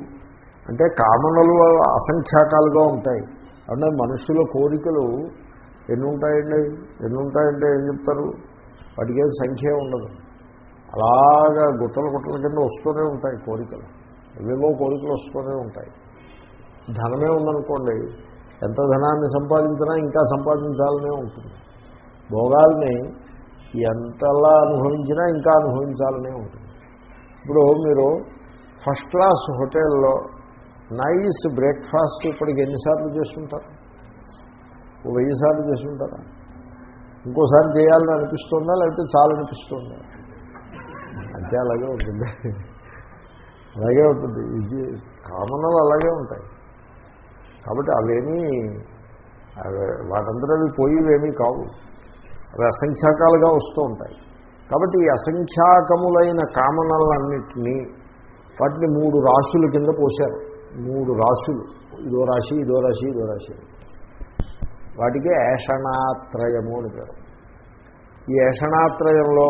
అంటే కామనలు అసంఖ్యాకాలుగా ఉంటాయి. అంటే మనుషుల కోరికలు ఎన్ని ఉంటాయండి ఎన్ని ఉంటాయంటే ఏం చెప్తారు? వాటికి సంఖ్య ఉండదు. అలాగా గుట్టల గుట్టల కింద వస్తూనే ఉంటాయి కోరికలు. ఏవేవో కోరికలు వస్తూనే ఉంటాయి. ధనమే ఉందనుకోండి ఎంత ధనాన్ని సంపాదించినా ఇంకా సంపాదించాలనే ఉంటుంది. భోగాల్ని ఎంతలా అనుభవించినా ఇంకా అనుభవించాలనే ఉంటుంది. ఇప్పుడు మీరు ఫస్ట్ క్లాస్ హోటల్లో నైస్ బ్రేక్ఫాస్ట్ ఇప్పటికి ఎన్నిసార్లు చేస్తుంటారు? ఓ వెయ్యి సార్లు చేస్తుంటారా? ఇంకోసారి చేయాలని అనిపిస్తుందా? లేకపోతే చాలా అనిపిస్తుందా? అంతే అలాగే ఉంటుంది. అలాగే ఉంటుంది. ఇది కామన్లు అలాగే ఉంటాయి. కాబట్టి అవేమీ అవి వాటందరూ అవి పోయివేమీ కావు. అవి అసంఖ్యాకాలుగా వస్తూ ఉంటాయి. కాబట్టి ఈ అసంఖ్యాకములైన కామనలన్నింటినీ వాటిని మూడు రాశుల కింద పోశారు. మూడు రాశులు. ఇదో రాశి ఇదో రాశి ఇదో రాశి. వాటికి ఏషణాత్రయము అని పేరు. ఈ ఏషణాత్రయంలో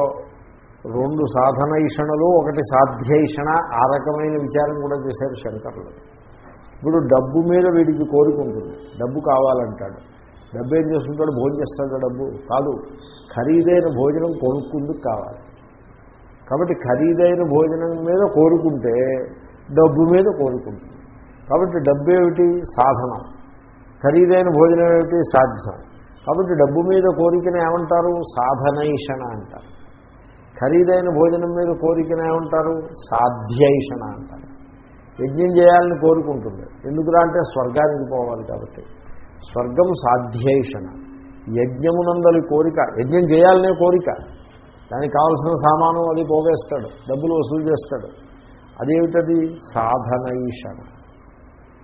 రెండు సాధన ఈషణలు ఒకటి సాధ్యైషణ ఆ రకమైన విచారం కూడా చేశారు శంకర్లు. ఇప్పుడు డబ్బు మీద వీడికి కోరిక ఉంటుంది. డబ్బు కావాలంటాడు. డబ్బు ఏం చేస్తుంటాడు? భోజనం చేస్తాడు డబ్బు. కాదు. ఖరీదైన భోజనం కొనుక్కుందుకు కావాలి. కాబట్టి ఖరీదైన భోజనం మీద కోరుకుంటే డబ్బు మీద కోరుకుంటుంది. కాబట్టి డబ్బు ఏమిటి సాధనం. ఖరీదైన భోజనం ఏమిటి? సాధ్యం. కాబట్టి డబ్బు మీద కోరికను ఏమంటారు? సాధనైషణ అంటారు. ఖరీదైన భోజనం మీద కోరికను ఏమంటారు? సాధ్యైషణ అంటారు. యజ్ఞం చేయాలని కోరుకుంటుంది. ఎందుకురా అంటే స్వర్గానికి పోవాలి కాబట్టి. స్వర్గం సాధ్యైషణ. యజ్ఞమునందలి కోరిక. యజ్ఞం చేయాలనే కోరిక. దానికి కావలసిన సామాను అది పోగేస్తాడు. డబ్బులు వసూలు చేస్తాడు. అదేమిటది? సాధనైషణ.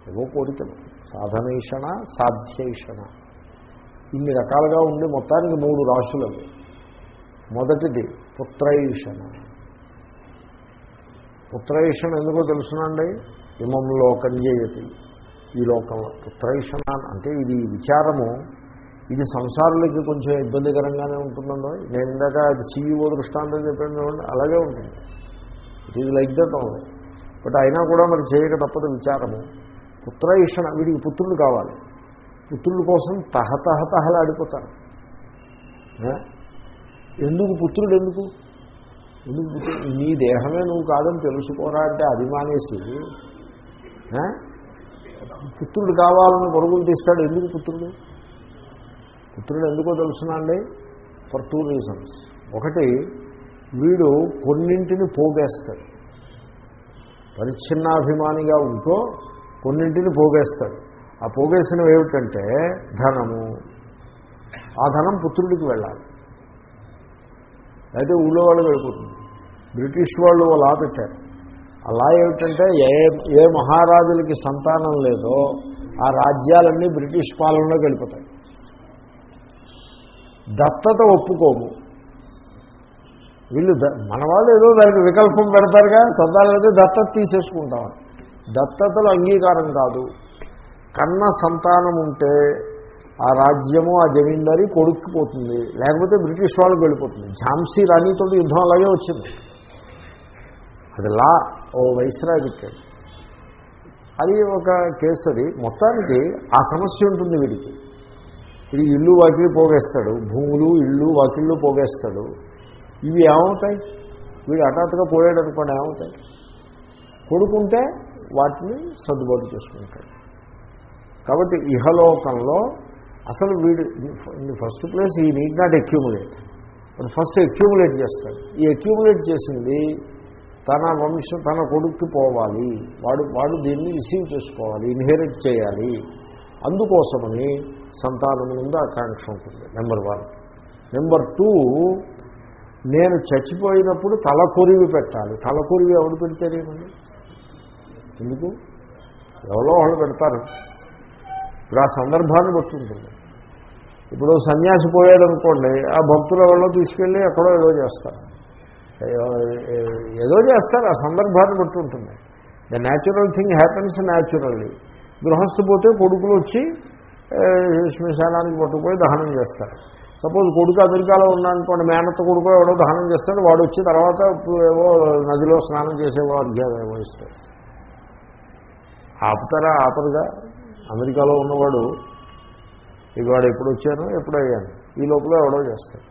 ఏవో కోరికలు. సాధనైషణ సాధ్యైషణ. ఇన్ని రకాలుగా ఉండి మొత్తానికి మూడు రాశులు మొదటిది పుత్రైషణ. పుత్రైషణ ఎందుకో తెలుసునండి? ఇమం లోకం చేయతి ఈ లోకంలో పుత్రైషణ అంటే ఇది విచారము ఇది సంసారులకి కొంచెం ఇబ్బందికరంగానే ఉంటుందండో నేను ఇందాక అది సీఈఓ దృష్టాంతం చెప్పాను అలాగే ఉంటుంది. It is like that only but అయినా కూడా మరి చేయక తప్పదు విచారము. ఇష్టం వీడికి పుత్రులు కావాలి. పుత్రుల కోసం తహతహతహలాడిపోతారు ఎందుకు? పుత్రుడు ఎందుకు? ఎందుకు పుత్రుడు? నీ దేహమే నువ్వు కాదని తెలుసుకోరా అంటే అది మానేసి పుత్రుడు కావాలని పరుగులు తీస్తాడు. ఎందుకు పుత్రుడు? పుత్రుడు ఎందుకో తెలుసునండి ఫర్ టూ రీజన్స్ ఒకటి వీడు కొన్నింటిని పోగేస్తాడు. పరిచ్ఛిన్నాభిమానిగా ఉంటూ కొన్నింటిని పోగేస్తాడు. ఆ పోగేసినవి ఏమిటంటే ధనము. ఆ ధనం పుత్రుడికి వెళ్ళాలి. అయితే ఊళ్ళో వాళ్ళు వెళ్ళిపోతుంది. బ్రిటిష్ వాళ్ళు లా పెట్టారు. ఆ లా ఏమిటంటే ఏ ఏ మహారాజులకి సంతానం లేదో ఆ రాజ్యాలన్నీ బ్రిటిష్ పాలనలోకి వెళ్ళిపోతాయి. దత్తత ఒప్పుకోము. వీళ్ళు మన వాళ్ళు ఏదో దానికి వికల్పం పెడతారుగా సంతానమైతే దత్తత తీసేసుకుంటాం దత్తతలు అంగీకారం కాదు. కన్న సంతానం ఉంటే ఆ రాజ్యము ఆ జమీందారీ కొడుక్కుపోతుంది. లేకపోతే బ్రిటిష్ వాళ్ళకి వెళ్ళిపోతుంది. ఝాన్సీ రాణితో యుద్ధం అలాగే వచ్చింది. అది లా ఓ వైస్రాయ్ పెట్టాడు. అది ఒక కేసు అది మొత్తానికి ఆ సమస్య ఉంటుంది వీడికి. ఇది ఇల్లు వాకిలు పోగేస్తాడు. భూములు ఇళ్ళు వాకిళ్ళు పోగేస్తాడు. ఇవి ఏమవుతాయి? వీడు హఠాత్తుగా పోయాడు అనుకోండి ఏమవుతాయి? కొడుకుంటే వాటిని సర్దుబాటు చేసుకుంటాడు. కాబట్టి ఇహలోకంలో అసలు వీడు in first place he need not accumulate వాడు ఫస్ట్ అక్యూములేట్ చేస్తాడు. ఈ అక్యూములేట్ చేసింది తన వంశం తన కొడుక్కి పోవాలి. వాడు వాడు దీన్ని రిసీవ్ చేసుకోవాలి ఇన్హెరిట్ చేయాలి. అందుకోసమని సంతానం ముందు ఆకాంక్ష ఉంటుంది. నెంబర్ వన్ నెంబర్ టూ నేను చచ్చిపోయినప్పుడు తలకొరివి పెట్టాలి. తలకొరివి ఎవరు ఎవడు ఎందుకు? ఎవరో వాళ్ళు పెడతారు. ఇప్పుడు ఆ సందర్భాన్ని బట్టి ఉంటుంది. ఇప్పుడు సన్యాసి పోయాడు అనుకోండి ఆ భక్తులు ఎవరో తీసుకెళ్ళి ఎక్కడో ఏదో చేస్తారు. ఏదో చేస్తారు ఆ సందర్భాన్ని బట్టి ఉంటుంది. The natural thing happens naturally గృహస్థు పోతే కొడుకులు వచ్చి శ్మశానానికి పట్టుకుపోయి దహనం చేస్తారు. సపోజ్ కొడుకు అమెరికాలో ఉన్నానుకోండి మేనత్త కొడుకు ఎవడో దహనం చేస్తాడు వాడు వచ్చి తర్వాత ఏవో నదిలో స్నానం చేసేవో అర్ఘ్యాలు వహిస్తాడు ఆపుతారా? ఆపరుగా? అమెరికాలో ఉన్నవాడు ఇక వాడు ఎప్పుడు వచ్చాను ఎప్పుడు అయ్యాను ఈ లోపల ఎవడో చేస్తాడు.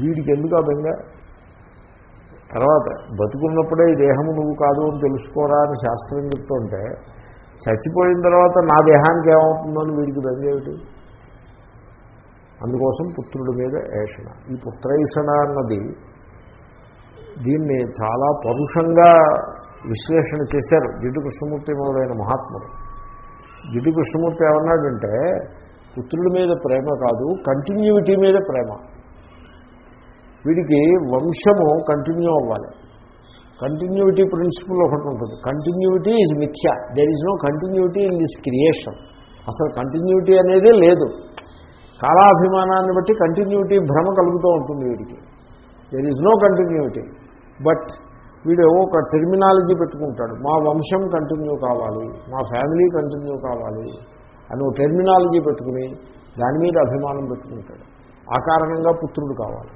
వీడికి ఎందుకు అర్థంగా తర్వాత బతుకున్నప్పుడే ఈ దేహము నువ్వు కాదు అని తెలుసుకోరా అని శాస్త్రం చెప్తుంటే చచ్చిపోయిన తర్వాత నా దేహానికి ఏమవుతుందో వీడికి బెంగేమిటి అందుకోసం పుత్రుడి మీద ఏషణ. ఈ పుత్రైషణ అన్నది దీన్ని చాలా పరుషంగా విశ్లేషణ చేశారు జిడ్డు కృష్ణమూర్తి మొదలైన మహాత్ముడు జిడ్డు కృష్ణమూర్తి ఏమన్నాడంటే పుత్రుడి మీద ప్రేమ కాదు కంటిన్యూటీ మీద ప్రేమ. వీడికి వంశము కంటిన్యూ అవ్వాలి. కంటిన్యూటీ ప్రిన్సిపల్ ఒకటి ఉంటుంది. Continuity is mithya there is no continuity in this creation అసలు కంటిన్యూటీ అనేది లేదు. కాలాభిమానాన్ని బట్టి కంటిన్యూటీ భ్రమ కలుగుతూ ఉంటుంది వీడికి. There is no continuity but వీడు ఒక టెర్మినాలజీ పెట్టుకుంటాడు. మా వంశం కంటిన్యూ కావాలి. మా ఫ్యామిలీ కంటిన్యూ కావాలి అని ఒక టెర్మినాలజీ పెట్టుకుని దాని మీద అభిమానం పెట్టుకుంటాడు. ఆ కారణంగా పుత్రుడు కావాలి.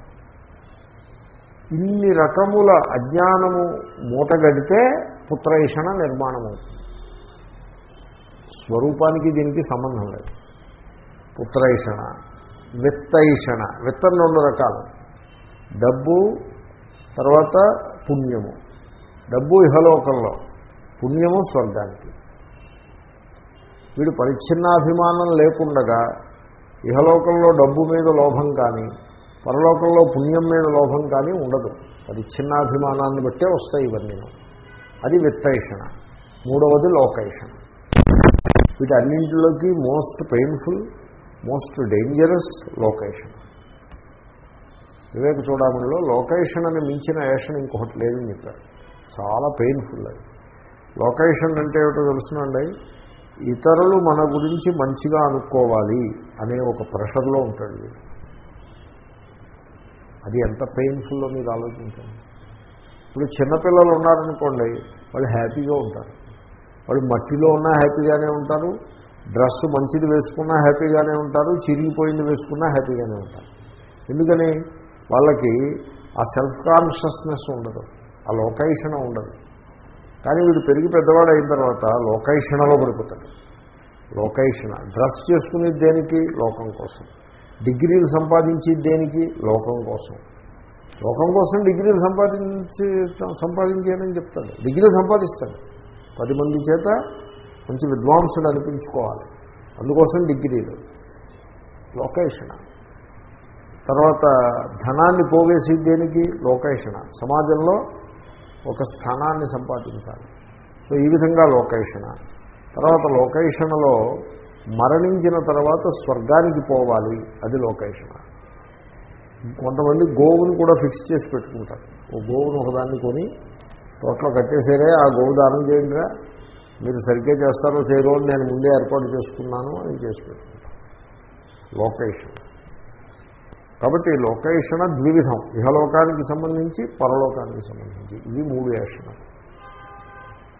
ఇన్ని రకముల అజ్ఞానము మూటగడితే పుత్రైషణ నిర్మాణం అవుతుంది స్వరూపానికి దీనికి సంబంధం లేదు. పుత్రైషణ విత్తైషణ విత్తం రెండు రకాలు. డబ్బు తర్వాత పుణ్యము. డబ్బు ఇహలోకంలో పుణ్యము స్వర్గానికి. వీడు పరిచ్ఛిన్నాభిమానం లేకుండగా ఇహలోకంలో డబ్బు మీద లోభం కానీ పరలోకంలో పుణ్యం మీద లోభం కానీ ఉండదు. పరిచ్ఛిన్నాభిమానాన్ని బట్టే వస్తాయి ఇవన్నీ. అది విత్తైషణ. మూడవది లోకైషణ. వీటన్నింటిలోకి మోస్ట్ పెయిన్ఫుల్ మోస్ట్ డేంజరస్ లోకేషన్ వివేక చూడములో లోకేషణని మించిన ఏషణ ఇంకొకటి లేదని చెప్పారు. చాలా పెయిన్ఫుల్ అది. లోకేషన్ అంటే ఏమిటో తెలుసునండి? ఇతరులు మన గురించి మంచిగా అనుకోవాలి అనే ఒక ప్రెషర్లో ఉంటాడు వీడు. అది ఎంత పెయిన్ఫుల్లో మీరు ఆలోచించండి. ఇప్పుడు చిన్నపిల్లలు ఉన్నారనుకోండి వాళ్ళు హ్యాపీగా ఉంటారు. వాళ్ళు మట్టిలో ఉన్నా హ్యాపీగానే ఉంటారు డ్రెస్ మంచిది వేసుకున్నా హ్యాపీగానే ఉంటారు చిరిగిపోయింది వేసుకున్నా హ్యాపీగానే ఉంటారు. ఎందుకని? వాళ్ళకి ఆ సెల్ఫ్ కాన్షియస్నెస్ ఉండదు ఆ లోకేషణ ఉండదు. కానీ వీడు పెరిగి పెద్దవాడు అయిన తర్వాత లోకేషణలో పడిపోతాడు. లోకేషణ డ్రెస్ చేసుకునేది దేనికి? లోకం కోసం. డిగ్రీలు సంపాదించేది దేనికి? లోకం కోసం. లోకం కోసం డిగ్రీలు సంపాదించి సంపాదించానని చెప్తాడు. డిగ్రీలు సంపాదిస్తాడు. పది మంది చేత మంచి విద్వాంసుడు అనిపించుకోవాలి. అందుకోసం డిగ్రీలు. లోకేషణ తర్వాత ధనాన్ని పోగేసి దేనికి? లోకేషణ సమాజంలో ఒక స్థానాన్ని సంపాదించాలి. సో ఈ విధంగా లోకేషణ తర్వాత లోకేషణలో మరణించిన తర్వాత స్వర్గానికి పోవాలి. అది లోకేషణ. కొంతమంది గోవును కూడా ఫిక్స్ చేసి పెట్టుకుంటారు. ఓ గోవును ఒకదాన్ని కొని తోటలో కట్టేసేరే ఆ గోవు దానం చేయండిరా. మీరు సరిగ్గా చేస్తారో చేయరో నేను ముందే ఏర్పాటు చేసుకున్నాను అని చేసి పెట్టుకుంటాను లోకేషన్ కాబట్టి లోకేషణ ద్వివిధం. ఇహలోకానికి సంబంధించి పరలోకానికి సంబంధించి. ఇవి మూడు ఏషణలు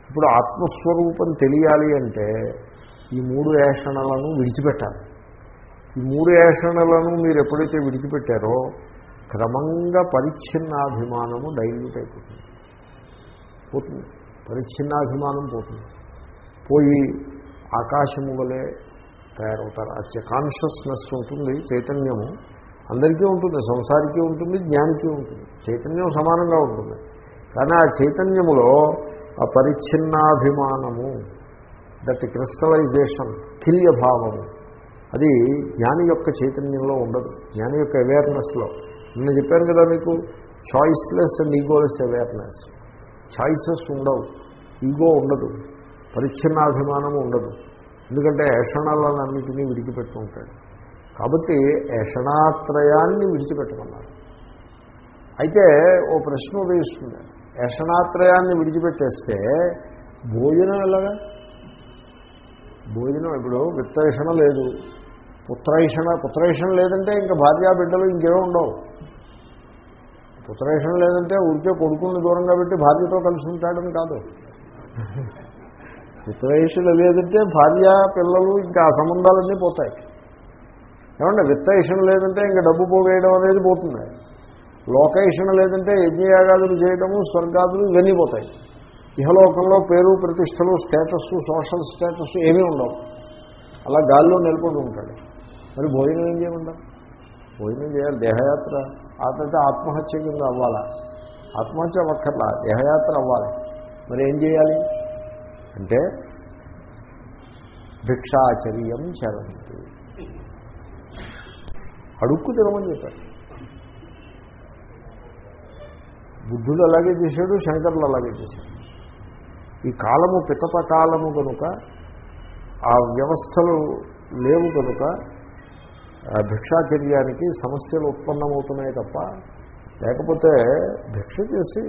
ఇప్పుడు ఆత్మస్వరూపం తెలియాలి అంటే ఈ మూడు యాషణలను విడిచిపెట్టాలి. ఈ మూడు యాషణలను మీరు ఎప్పుడైతే విడిచిపెట్టారో క్రమంగా పరిచ్ఛిన్నాభిమానము డైల్యూట్ అయిపోతుంది. పోతుంది. పరిచ్ఛిన్నాభిమానం పోతుంది. పోయి ఆకాశము వలె తయారవుతారు. ఆ కాన్షియస్నెస్ ఉంటుంది చైతన్యము. అందరికీ ఉంటుంది సంసారికి ఉంటుంది జ్ఞానికి ఉంటుంది. చైతన్యం సమానంగా ఉంటుంది. కానీ ఆ చైతన్యములో ఆ పరిచ్ఛిన్నాభిమానము దట్ క్రిస్టలైజేషన్ కిల్యభావము అది జ్ఞాని యొక్క చైతన్యంలో ఉండదు. జ్ఞాని యొక్క అవేర్నెస్లో నిన్న చెప్పాను కదా మీకు choiceless and egoless awareness choices ఉండవు. ఈగో ఉండదు. పరిచ్ఛిన్నాభిమానము ఉండదు. ఎందుకంటే ఏషణాలన్నింటినీ విడిచిపెట్టుకుంటాడు కాబట్టి ఏషణాత్రయాన్ని విడిచిపెట్టమన్నారు. అయితే ఓ ప్రశ్న ఉదయిస్తుంది. ఏషణాత్రయాన్ని విడిచిపెట్టేస్తే భోజనం ఎలాగా? భోజనం ఇప్పుడు విత్తైషణ లేదు. పుత్రైషణ పుత్రైషణ లేదంటే ఇంకా భార్యా బిడ్డలు ఇంకేమో ఉండవు. పుత్రేషణ లేదంటే ఊరికే కొడుకుని దూరంగా పెట్టి భార్యతో కలిసి ఉంటాడని కాదు. విత్తైషణ లేదంటే భార్య పిల్లలు ఇంకా ఆ సంబంధాలన్నీ పోతాయి. ఏమంటే విత్తైషణ లేదంటే ఇంకా డబ్బు పోగేయడం అనేది పోతుంది. లోకేషణ లేదంటే యజ్ఞయాగాదులు చేయడము స్వర్గాదులు ఇవన్నీ పోతాయి. ఇహలోకంలో పేరు ప్రతిష్టలు స్టేటస్ సోషల్ స్టేటస్ ఏమీ ఉండవు. అలా గాల్లో నిలబడి ఉంటాడు. మరి భోజనం ఏం చేయమంటారు? భోజనం చేయాలి. దేహయాత్ర. ఆతంటే ఆత్మహత్య కింద అవ్వాలా? ఆత్మహత్య అవ్వక్కర్లా. దేహయాత్ర అవ్వాలి. మరి ఏం చేయాలి? అంటే భిక్షాచర్యం చరంతి. అడుక్కు తినమని చెప్పారు. బుద్ధుడు అలాగే చేశాడు శంకరులు అలాగే చేశాడు ఈ కాలము పితప కాలము కనుక ఆ వ్యవస్థలు లేవు కనుక భిక్షాచర్యానికి సమస్యలు ఉత్పన్నమవుతున్నాయి తప్ప లేకపోతే భిక్ష చేసి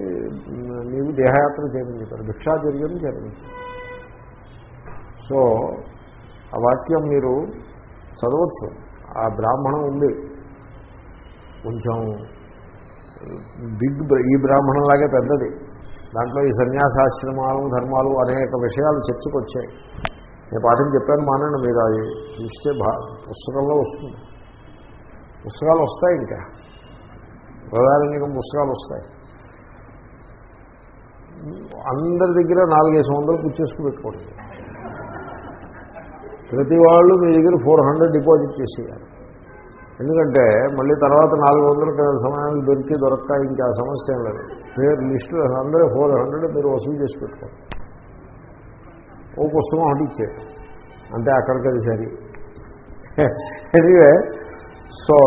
నీవు దేహయాత్ర చేయమని చెప్పారు. భిక్షాచర్యం చేయమని సో ఆ వాక్యం మీరు చదవచ్చు. ఆ బ్రాహ్మణం ఉంది. కొంచెం బిగ్ ఈ బ్రాహ్మణంలాగే పెద్దది. దాంట్లో ఈ సన్యాసాశ్రమాలు ధర్మాలు అనేక విషయాలు చర్చకు వచ్చాయి నేను పాఠం చెప్పాను మానండి మీరు అది చూస్తే భా పుస్తకంలో వస్తుంది. పుస్తకాలు వస్తాయి ఇంకా. ప్రధానికం పుస్తకాలు వస్తాయి. అందరి దగ్గర నాలుగైదు వందలు పుచ్చేసుకు పెట్టుకోండి. ప్రతి వాళ్ళు మీ దగ్గర ఫోర్ హండ్రెడ్ డిపాజిట్ చేసేయాలి. ఎందుకంటే మళ్ళీ తర్వాత నాలుగు వందల సమయానికి దొరికి దొరక్క ఇంకా సమస్య ఏం లేదు. పేరు లిస్టు అందరూ ఫోర్ హండ్రెడ్ మీరు వసూలు చేసి పెట్టుకోండి ఓ పుస్తకం ఒకటి ఇచ్చేది అంటే అక్కడికి అది సరి. ఎనివే సో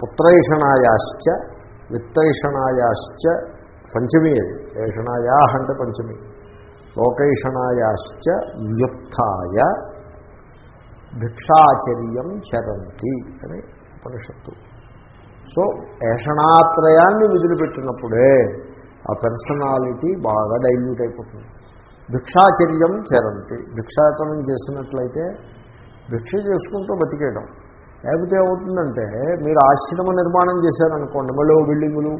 పుత్రైషణాయాశ్చ విత్తైషణాయాశ్చ పంచమి అది. ఏషణాయా అంటే పంచమి. లోకైషణాయాశ్చ వ్యుత్య భిక్షాచర్యం చరంతి అని ఉపనిషత్తు. సో ఏషణాత్రయాన్ని విదిలిపెట్టినప్పుడే ఆ పర్సనాలిటీ బాగా డైల్యూట్ అయిపోతుంది. భిక్షాచర్యం చరంతి. భిక్షాటనం చేసినట్లయితే భిక్ష చేసుకుంటూ బతికేయడం. లేకపోతే ఏమవుతుందంటే మీరు ఆశ్రమ నిర్మాణం చేశారనుకోండి మళ్ళీ ఓ బిల్డింగులు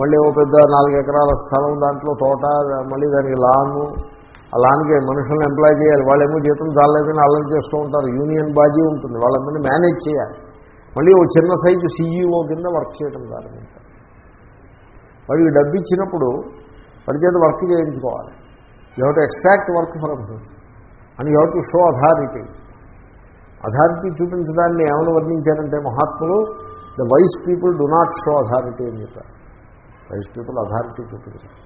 మళ్ళీ ఓ పెద్ద నాలుగు ఎకరాల స్థలం దాంట్లో తోట మళ్ళీ దానికి లాను అలాగే మనుషులను ఎంప్లాయ్ చేయాలి. వాళ్ళేమో జీతం చాలేదని అల్లరి చేస్తూ ఉంటారు. యూనియన్ బాజీ ఉంటుంది. వాళ్ళందరినీ మేనేజ్ చేయాలి. మళ్ళీ ఓ చిన్న సైజు సీఈఓ కింద వర్క్ చేయడం ప్రారంభించాలి వాడికి డబ్బు ఇచ్చినప్పుడు వాడి చేత వర్క్ చేయించుకోవాలి. You have to extract work from him and you have to show authority authority చూపించడాన్ని ఏమైనా వర్ణించారంటే మహాత్ములు the wise people do not show authority అని చెప్పారు. వైస్ పీపుల్ అథారిటీ చూపించారు.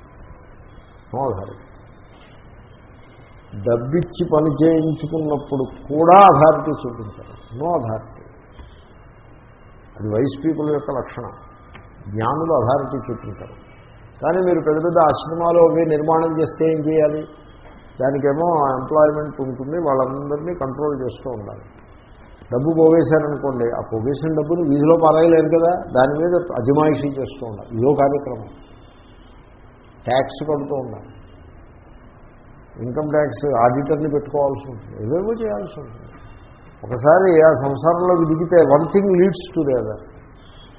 నో అథారిటీ డబ్బిచ్చి పని చేయించుకున్నప్పుడు కూడా అథారిటీ చూపించారు నో అథారిటీ అది వైస్ పీపుల్ యొక్క లక్షణం. జ్ఞానులు అథారిటీ చూపించారు. కానీ మీరు పెద్ద పెద్ద ఆశ్రమాలు అవి నిర్మాణం చేస్తే ఏం చేయాలి? దానికేమో ఎంప్లాయ్మెంట్ ఉంటుంది వాళ్ళందరినీ కంట్రోల్ చేస్తూ ఉండాలి. డబ్బు పోగేశారనుకోండి ఆ పోగేసిన డబ్బును వీధిలో పారేయలేరు కదా? దాని మీద అజమాయిషీ చేస్తూ ఉండాలి. ఇదో కార్యక్రమం. ట్యాక్స్ కడుతూ ఉండాలి. ఇన్కమ్ ట్యాక్స్ ఆడిటర్ని పెట్టుకోవాల్సి ఉంటుంది. ఏవేవో చేయాల్సి ఉంటుంది. ఒకసారి ఆ సంసారంలోకి దిగితే one thing leads to the other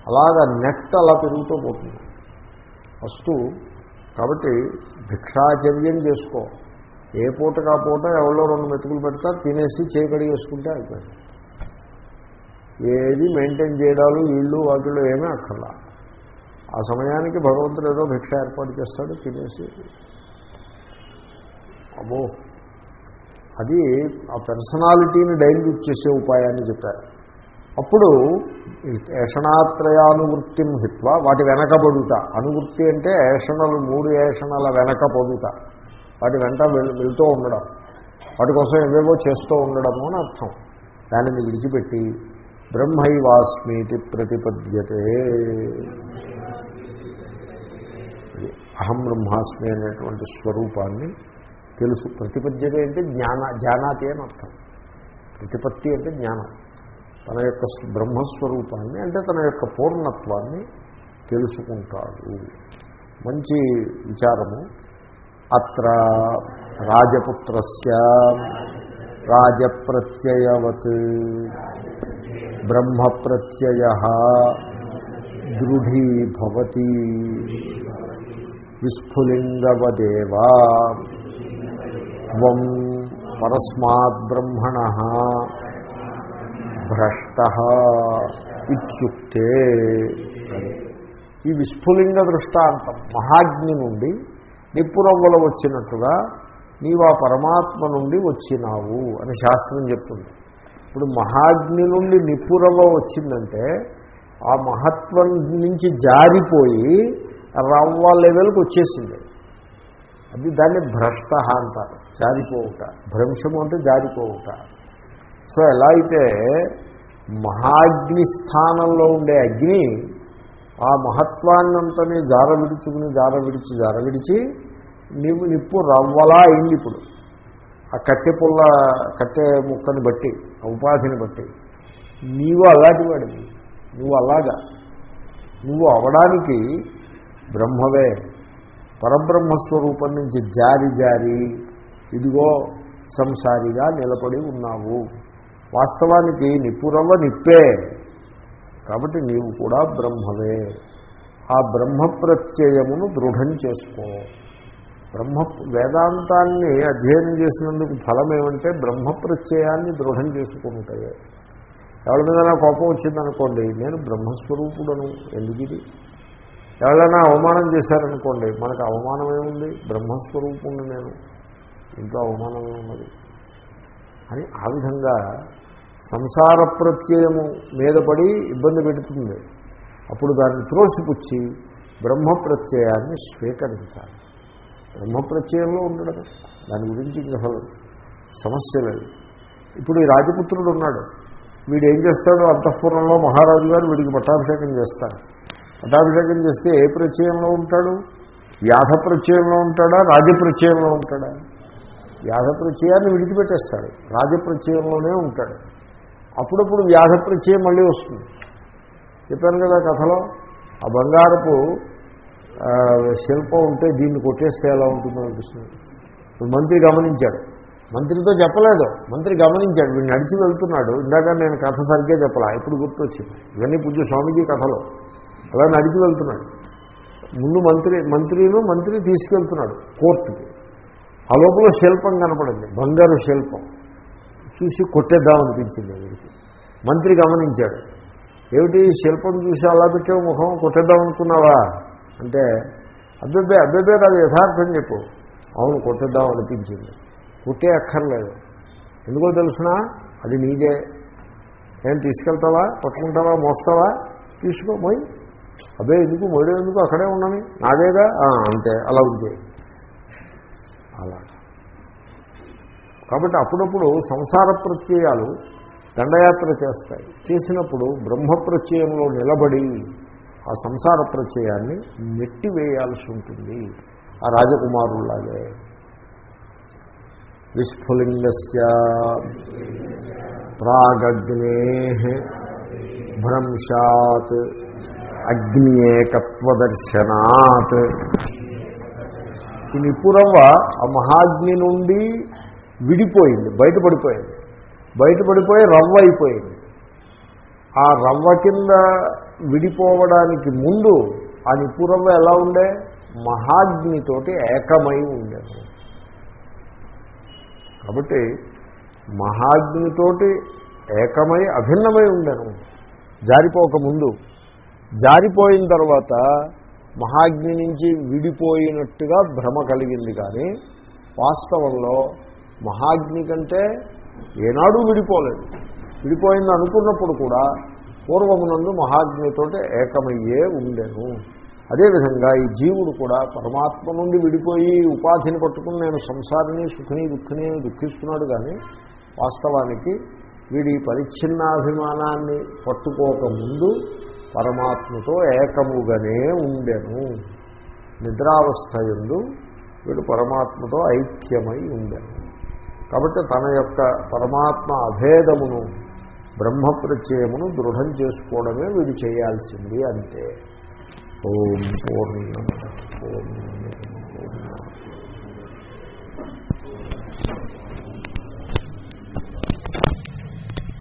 అలాగా నెట్ అలా పెరుగుతూ పోతుంది. ఫస్ట్ కాబట్టి భిక్షాచర్యం చేసుకో. ఏ పూటకు కాపూట పూట ఎవరో రెండు మెతుకులు పెడతా తినేసి చేకడి చేసుకుంటే అయిపోయింది. ఏది మెయింటైన్ చేయడాలు వీళ్ళు వాటిలో ఏమీ అక్కర్లా. ఆ సమయానికి భగవంతుడు ఏదో భిక్ష ఏర్పాటు చేస్తాడు తినేసి అబ్బో. అది ఆ పర్సనాలిటీని డైల్యూట్ చేసే ఉపాయాన్ని చెప్పారు. అప్పుడు ఏషణాత్రయానువృత్తిం హిత్వ వాటి వెనకబడుట. అనువృత్తి అంటే ఏషణలు మూడు ఏషణల వెనకబడుట. వాటి వెంట వెళ్తూ ఉండడం. వాటి కోసం ఏవేవో చేస్తూ ఉండడము అని అర్థం. దానిని విడిచిపెట్టి బ్రహ్మైవాస్మీతి ప్రతిపద్యతే. అహం బ్రహ్మాస్మి అనేటువంటి స్వరూపాన్ని తెలుసు. ప్రతిపద్యత అంటే జ్ఞాన జానాతి అని అర్థం. ప్రతిపత్తి అంటే జ్ఞానం. తన యొక్క బ్రహ్మస్వరూపాన్ని అంటే తన యొక్క పూర్ణత్వాన్ని తెలుసుకుంటాడు. మంచి విచారము. అత్ర రాజపుత్రస్య రాజప్రత్యయవత్. బ్రహ్మప్రత్యయ దృఢీభవతి. విస్ఫులింగవదేవా త్వం పరస్మాత్ బ్రహ్మణ భ్రష్ట ఇత్యుక్తే. ఈ విస్ఫులింగ దృష్టాంతం మహాగ్ని నుండి నిప్పురవ్వలు వచ్చినట్టుగా నీవు ఆ పరమాత్మ నుండి వచ్చినావు అని శాస్త్రం చెప్తుంది. ఇప్పుడు మహాగ్ని నుండి నిప్పురవ్వ వచ్చిందంటే ఆ మహత్వం నుంచి జారిపోయి రవ్వ లెవెల్కి వచ్చేసింది. అది దాన్ని భ్రష్ట అంటారు జారిపోవుట. భ్రంశము అంటే జారిపోవుట. సో ఎలా అయితే మహాగ్ని స్థానంలో ఉండే అగ్ని ఆ మహత్వాన్నంతని జార విడుచుకుని జార విడిచి జార విడిచి నీవు నిప్పు రవ్వలా అయింది ఇప్పుడు. ఆ కట్టె పుల్ల కట్టె ముక్కని బట్టి ఆ ఉపాధిని బట్టి నీవు అలాంటి వాడివి. నువ్వు అలాగా. నువ్వు అవడానికి బ్రహ్మవే. పరబ్రహ్మస్వరూపం నుంచి జారి జారి ఇదిగో సంసారిగా నిలబడి ఉన్నావు. వాస్తవానికి నిపురవ నిప్పే. కాబట్టి నీవు కూడా బ్రహ్మవే. ఆ బ్రహ్మ ప్రత్యయమును దృఢం చేసుకో. బ్రహ్మ వేదాంతాన్ని అధ్యయనం చేసినందుకు ఫలం ఏమంటే బ్రహ్మ ప్రత్యయాన్ని దృఢం చేసుకుంటాయి ఎవరి మీద కోపం వచ్చిందనుకోండి నేను బ్రహ్మస్వరూపుడను. ఎందుకు ఇది ఎవరైనా అవమానం చేశారనుకోండి మనకు అవమానం ఏముంది? బ్రహ్మస్వరూపుణ్ణి నేను. ఇంట్లో అవమానమే ఉన్నది అని ఆ విధంగా సంసార ప్రత్యయము మీద పడి ఇబ్బంది పెడుతుంది. అప్పుడు దాన్ని త్రోసిపుచ్చి బ్రహ్మ ప్రత్యయాన్ని స్వీకరించాలి. బ్రహ్మ ప్రత్యయంలో ఉండడం. దాని గురించి అసలు సమస్య లేదు. ఇప్పుడు ఈ రాజపుత్రుడు ఉన్నాడు. వీడు ఏం చేస్తాడు అంతఃపురంలో మహారాజు గారు వీడికి పట్టాభిషేకం చేస్తారు. పట్టాభిషేకం చేస్తే ఏ ప్రత్యయంలో ఉంటాడు? వ్యాధ ప్రత్యయంలో ఉంటాడా? రాజప్రత్యయంలో ఉంటాడా? వ్యాధ ప్రత్యయాన్ని విడిచిపెట్టేస్తాడు. రాజప్రత్యయంలోనే ఉంటాడు. అప్పుడప్పుడు వ్యాధ ప్రత్యయం మళ్ళీ వస్తుంది. చెప్పాను కదా కథలో ఆ బంగారపు శిల్పం ఉంటే దీన్ని కొట్టేస్తే ఎలా ఉంటుందో అనిపిస్తుంది. ఇప్పుడు మంత్రి గమనించాడు. మంత్రితో చెప్పలేదు. మంత్రి గమనించాడు. వీడు నడిచి వెళ్తున్నాడు. ఇందాక నేను కథ సరిగ్గా చెప్పలా. ఇప్పుడు గుర్తొచ్చింది? ఇవన్నీ పూజ స్వామీజీ కథలో. అలా నడిచి వెళ్తున్నాడు. ముందు మంత్రి మంత్రిను మంత్రి తీసుకెళ్తున్నాడు కోర్టుకి. ఆ లోపల శిల్పం కనపడింది బంగారు శిల్పం. చూసి కొట్టేద్దామనిపించింది వీడికి. మంత్రి గమనించాడు ఏమిటి శిల్పం చూసి అలా పెట్టే ముఖం? కొట్టేద్దాం అనుకున్నావా? అంటే అబ్బెబ్బే అబ్బెబ్బే కాదు యథార్థం చెప్పు. అవును కొట్టేద్దాం అనిపించింది. కొట్టే అక్కర్లేదు. ఎందుకో తెలుసునా అది నీదే. ఏం తీసుకెళ్తావా? పట్టుకుంటావా? మోస్తావా? తీసుకో అదే ఎందుకు? మొయ్యడం ఎందుకు? అక్కడే ఉండని. నాదేగా అంతే. అలా ఉంది. అలా. కాబట్టి అప్పుడప్పుడు సంసార ప్రత్యయాలు దండయాత్ర చేస్తాయి. చేసినప్పుడు బ్రహ్మ ప్రత్యయంలో నిలబడి ఆ సంసార ప్రత్యయాన్ని నెట్టివేయాల్సి ఉంటుంది. ఆ రాజకుమారులాగే విస్ఫులింగస్య ప్రాగగ్నే భ్రంశాత్. అగ్నియేకత్వదర్శనాత్. ఈ నిపురవ్వ ఆ మహాగ్ని నుండి విడిపోయింది బయటపడిపోయింది. బయటపడిపోయి రవ్వ అయిపోయింది. ఆ రవ్వ కింద విడిపోవడానికి ముందు ఆ నిపురవ్వ ఎలా ఉండే? మహాగ్నితోటి ఏకమై ఉండేది. కాబట్టి మహాగ్నితోటి ఏకమై అభిన్నమై ఉండను. జారిపోక ముందు జారిపోయిన తర్వాత మహాగ్ని నుంచి విడిపోయినట్టుగా భ్రమ కలిగింది కానీ వాస్తవంలో మహాగ్ని కంటే ఏనాడూ విడిపోలేదు. విడిపోయింది అనుకున్నప్పుడు కూడా పూర్వమునందు మహాగ్నితోటి ఏకమయ్యే ఉండెను. అదేవిధంగా ఈ జీవుడు కూడా పరమాత్మ నుండి విడిపోయి ఉపాధిని పట్టుకుని నేను సంసారిని సుఖిని దుఃఖిని దుఃఖిస్తున్నాడు కానీ వాస్తవానికి వీడి పరిచ్ఛిన్నాభిమానాన్ని పట్టుకోకముందు పరమాత్మతో ఏకముగానే ఉండెను. నిద్రావస్థ ఎందు వీడు పరమాత్మతో ఐక్యమై ఉండెను. కాబట్టి తన యొక్క పరమాత్మ అభేదమును బ్రహ్మ ప్రత్యయమును దృఢం చేసుకోవడమే వీడు చేయాల్సింది అంతే ఓం పూర్ణ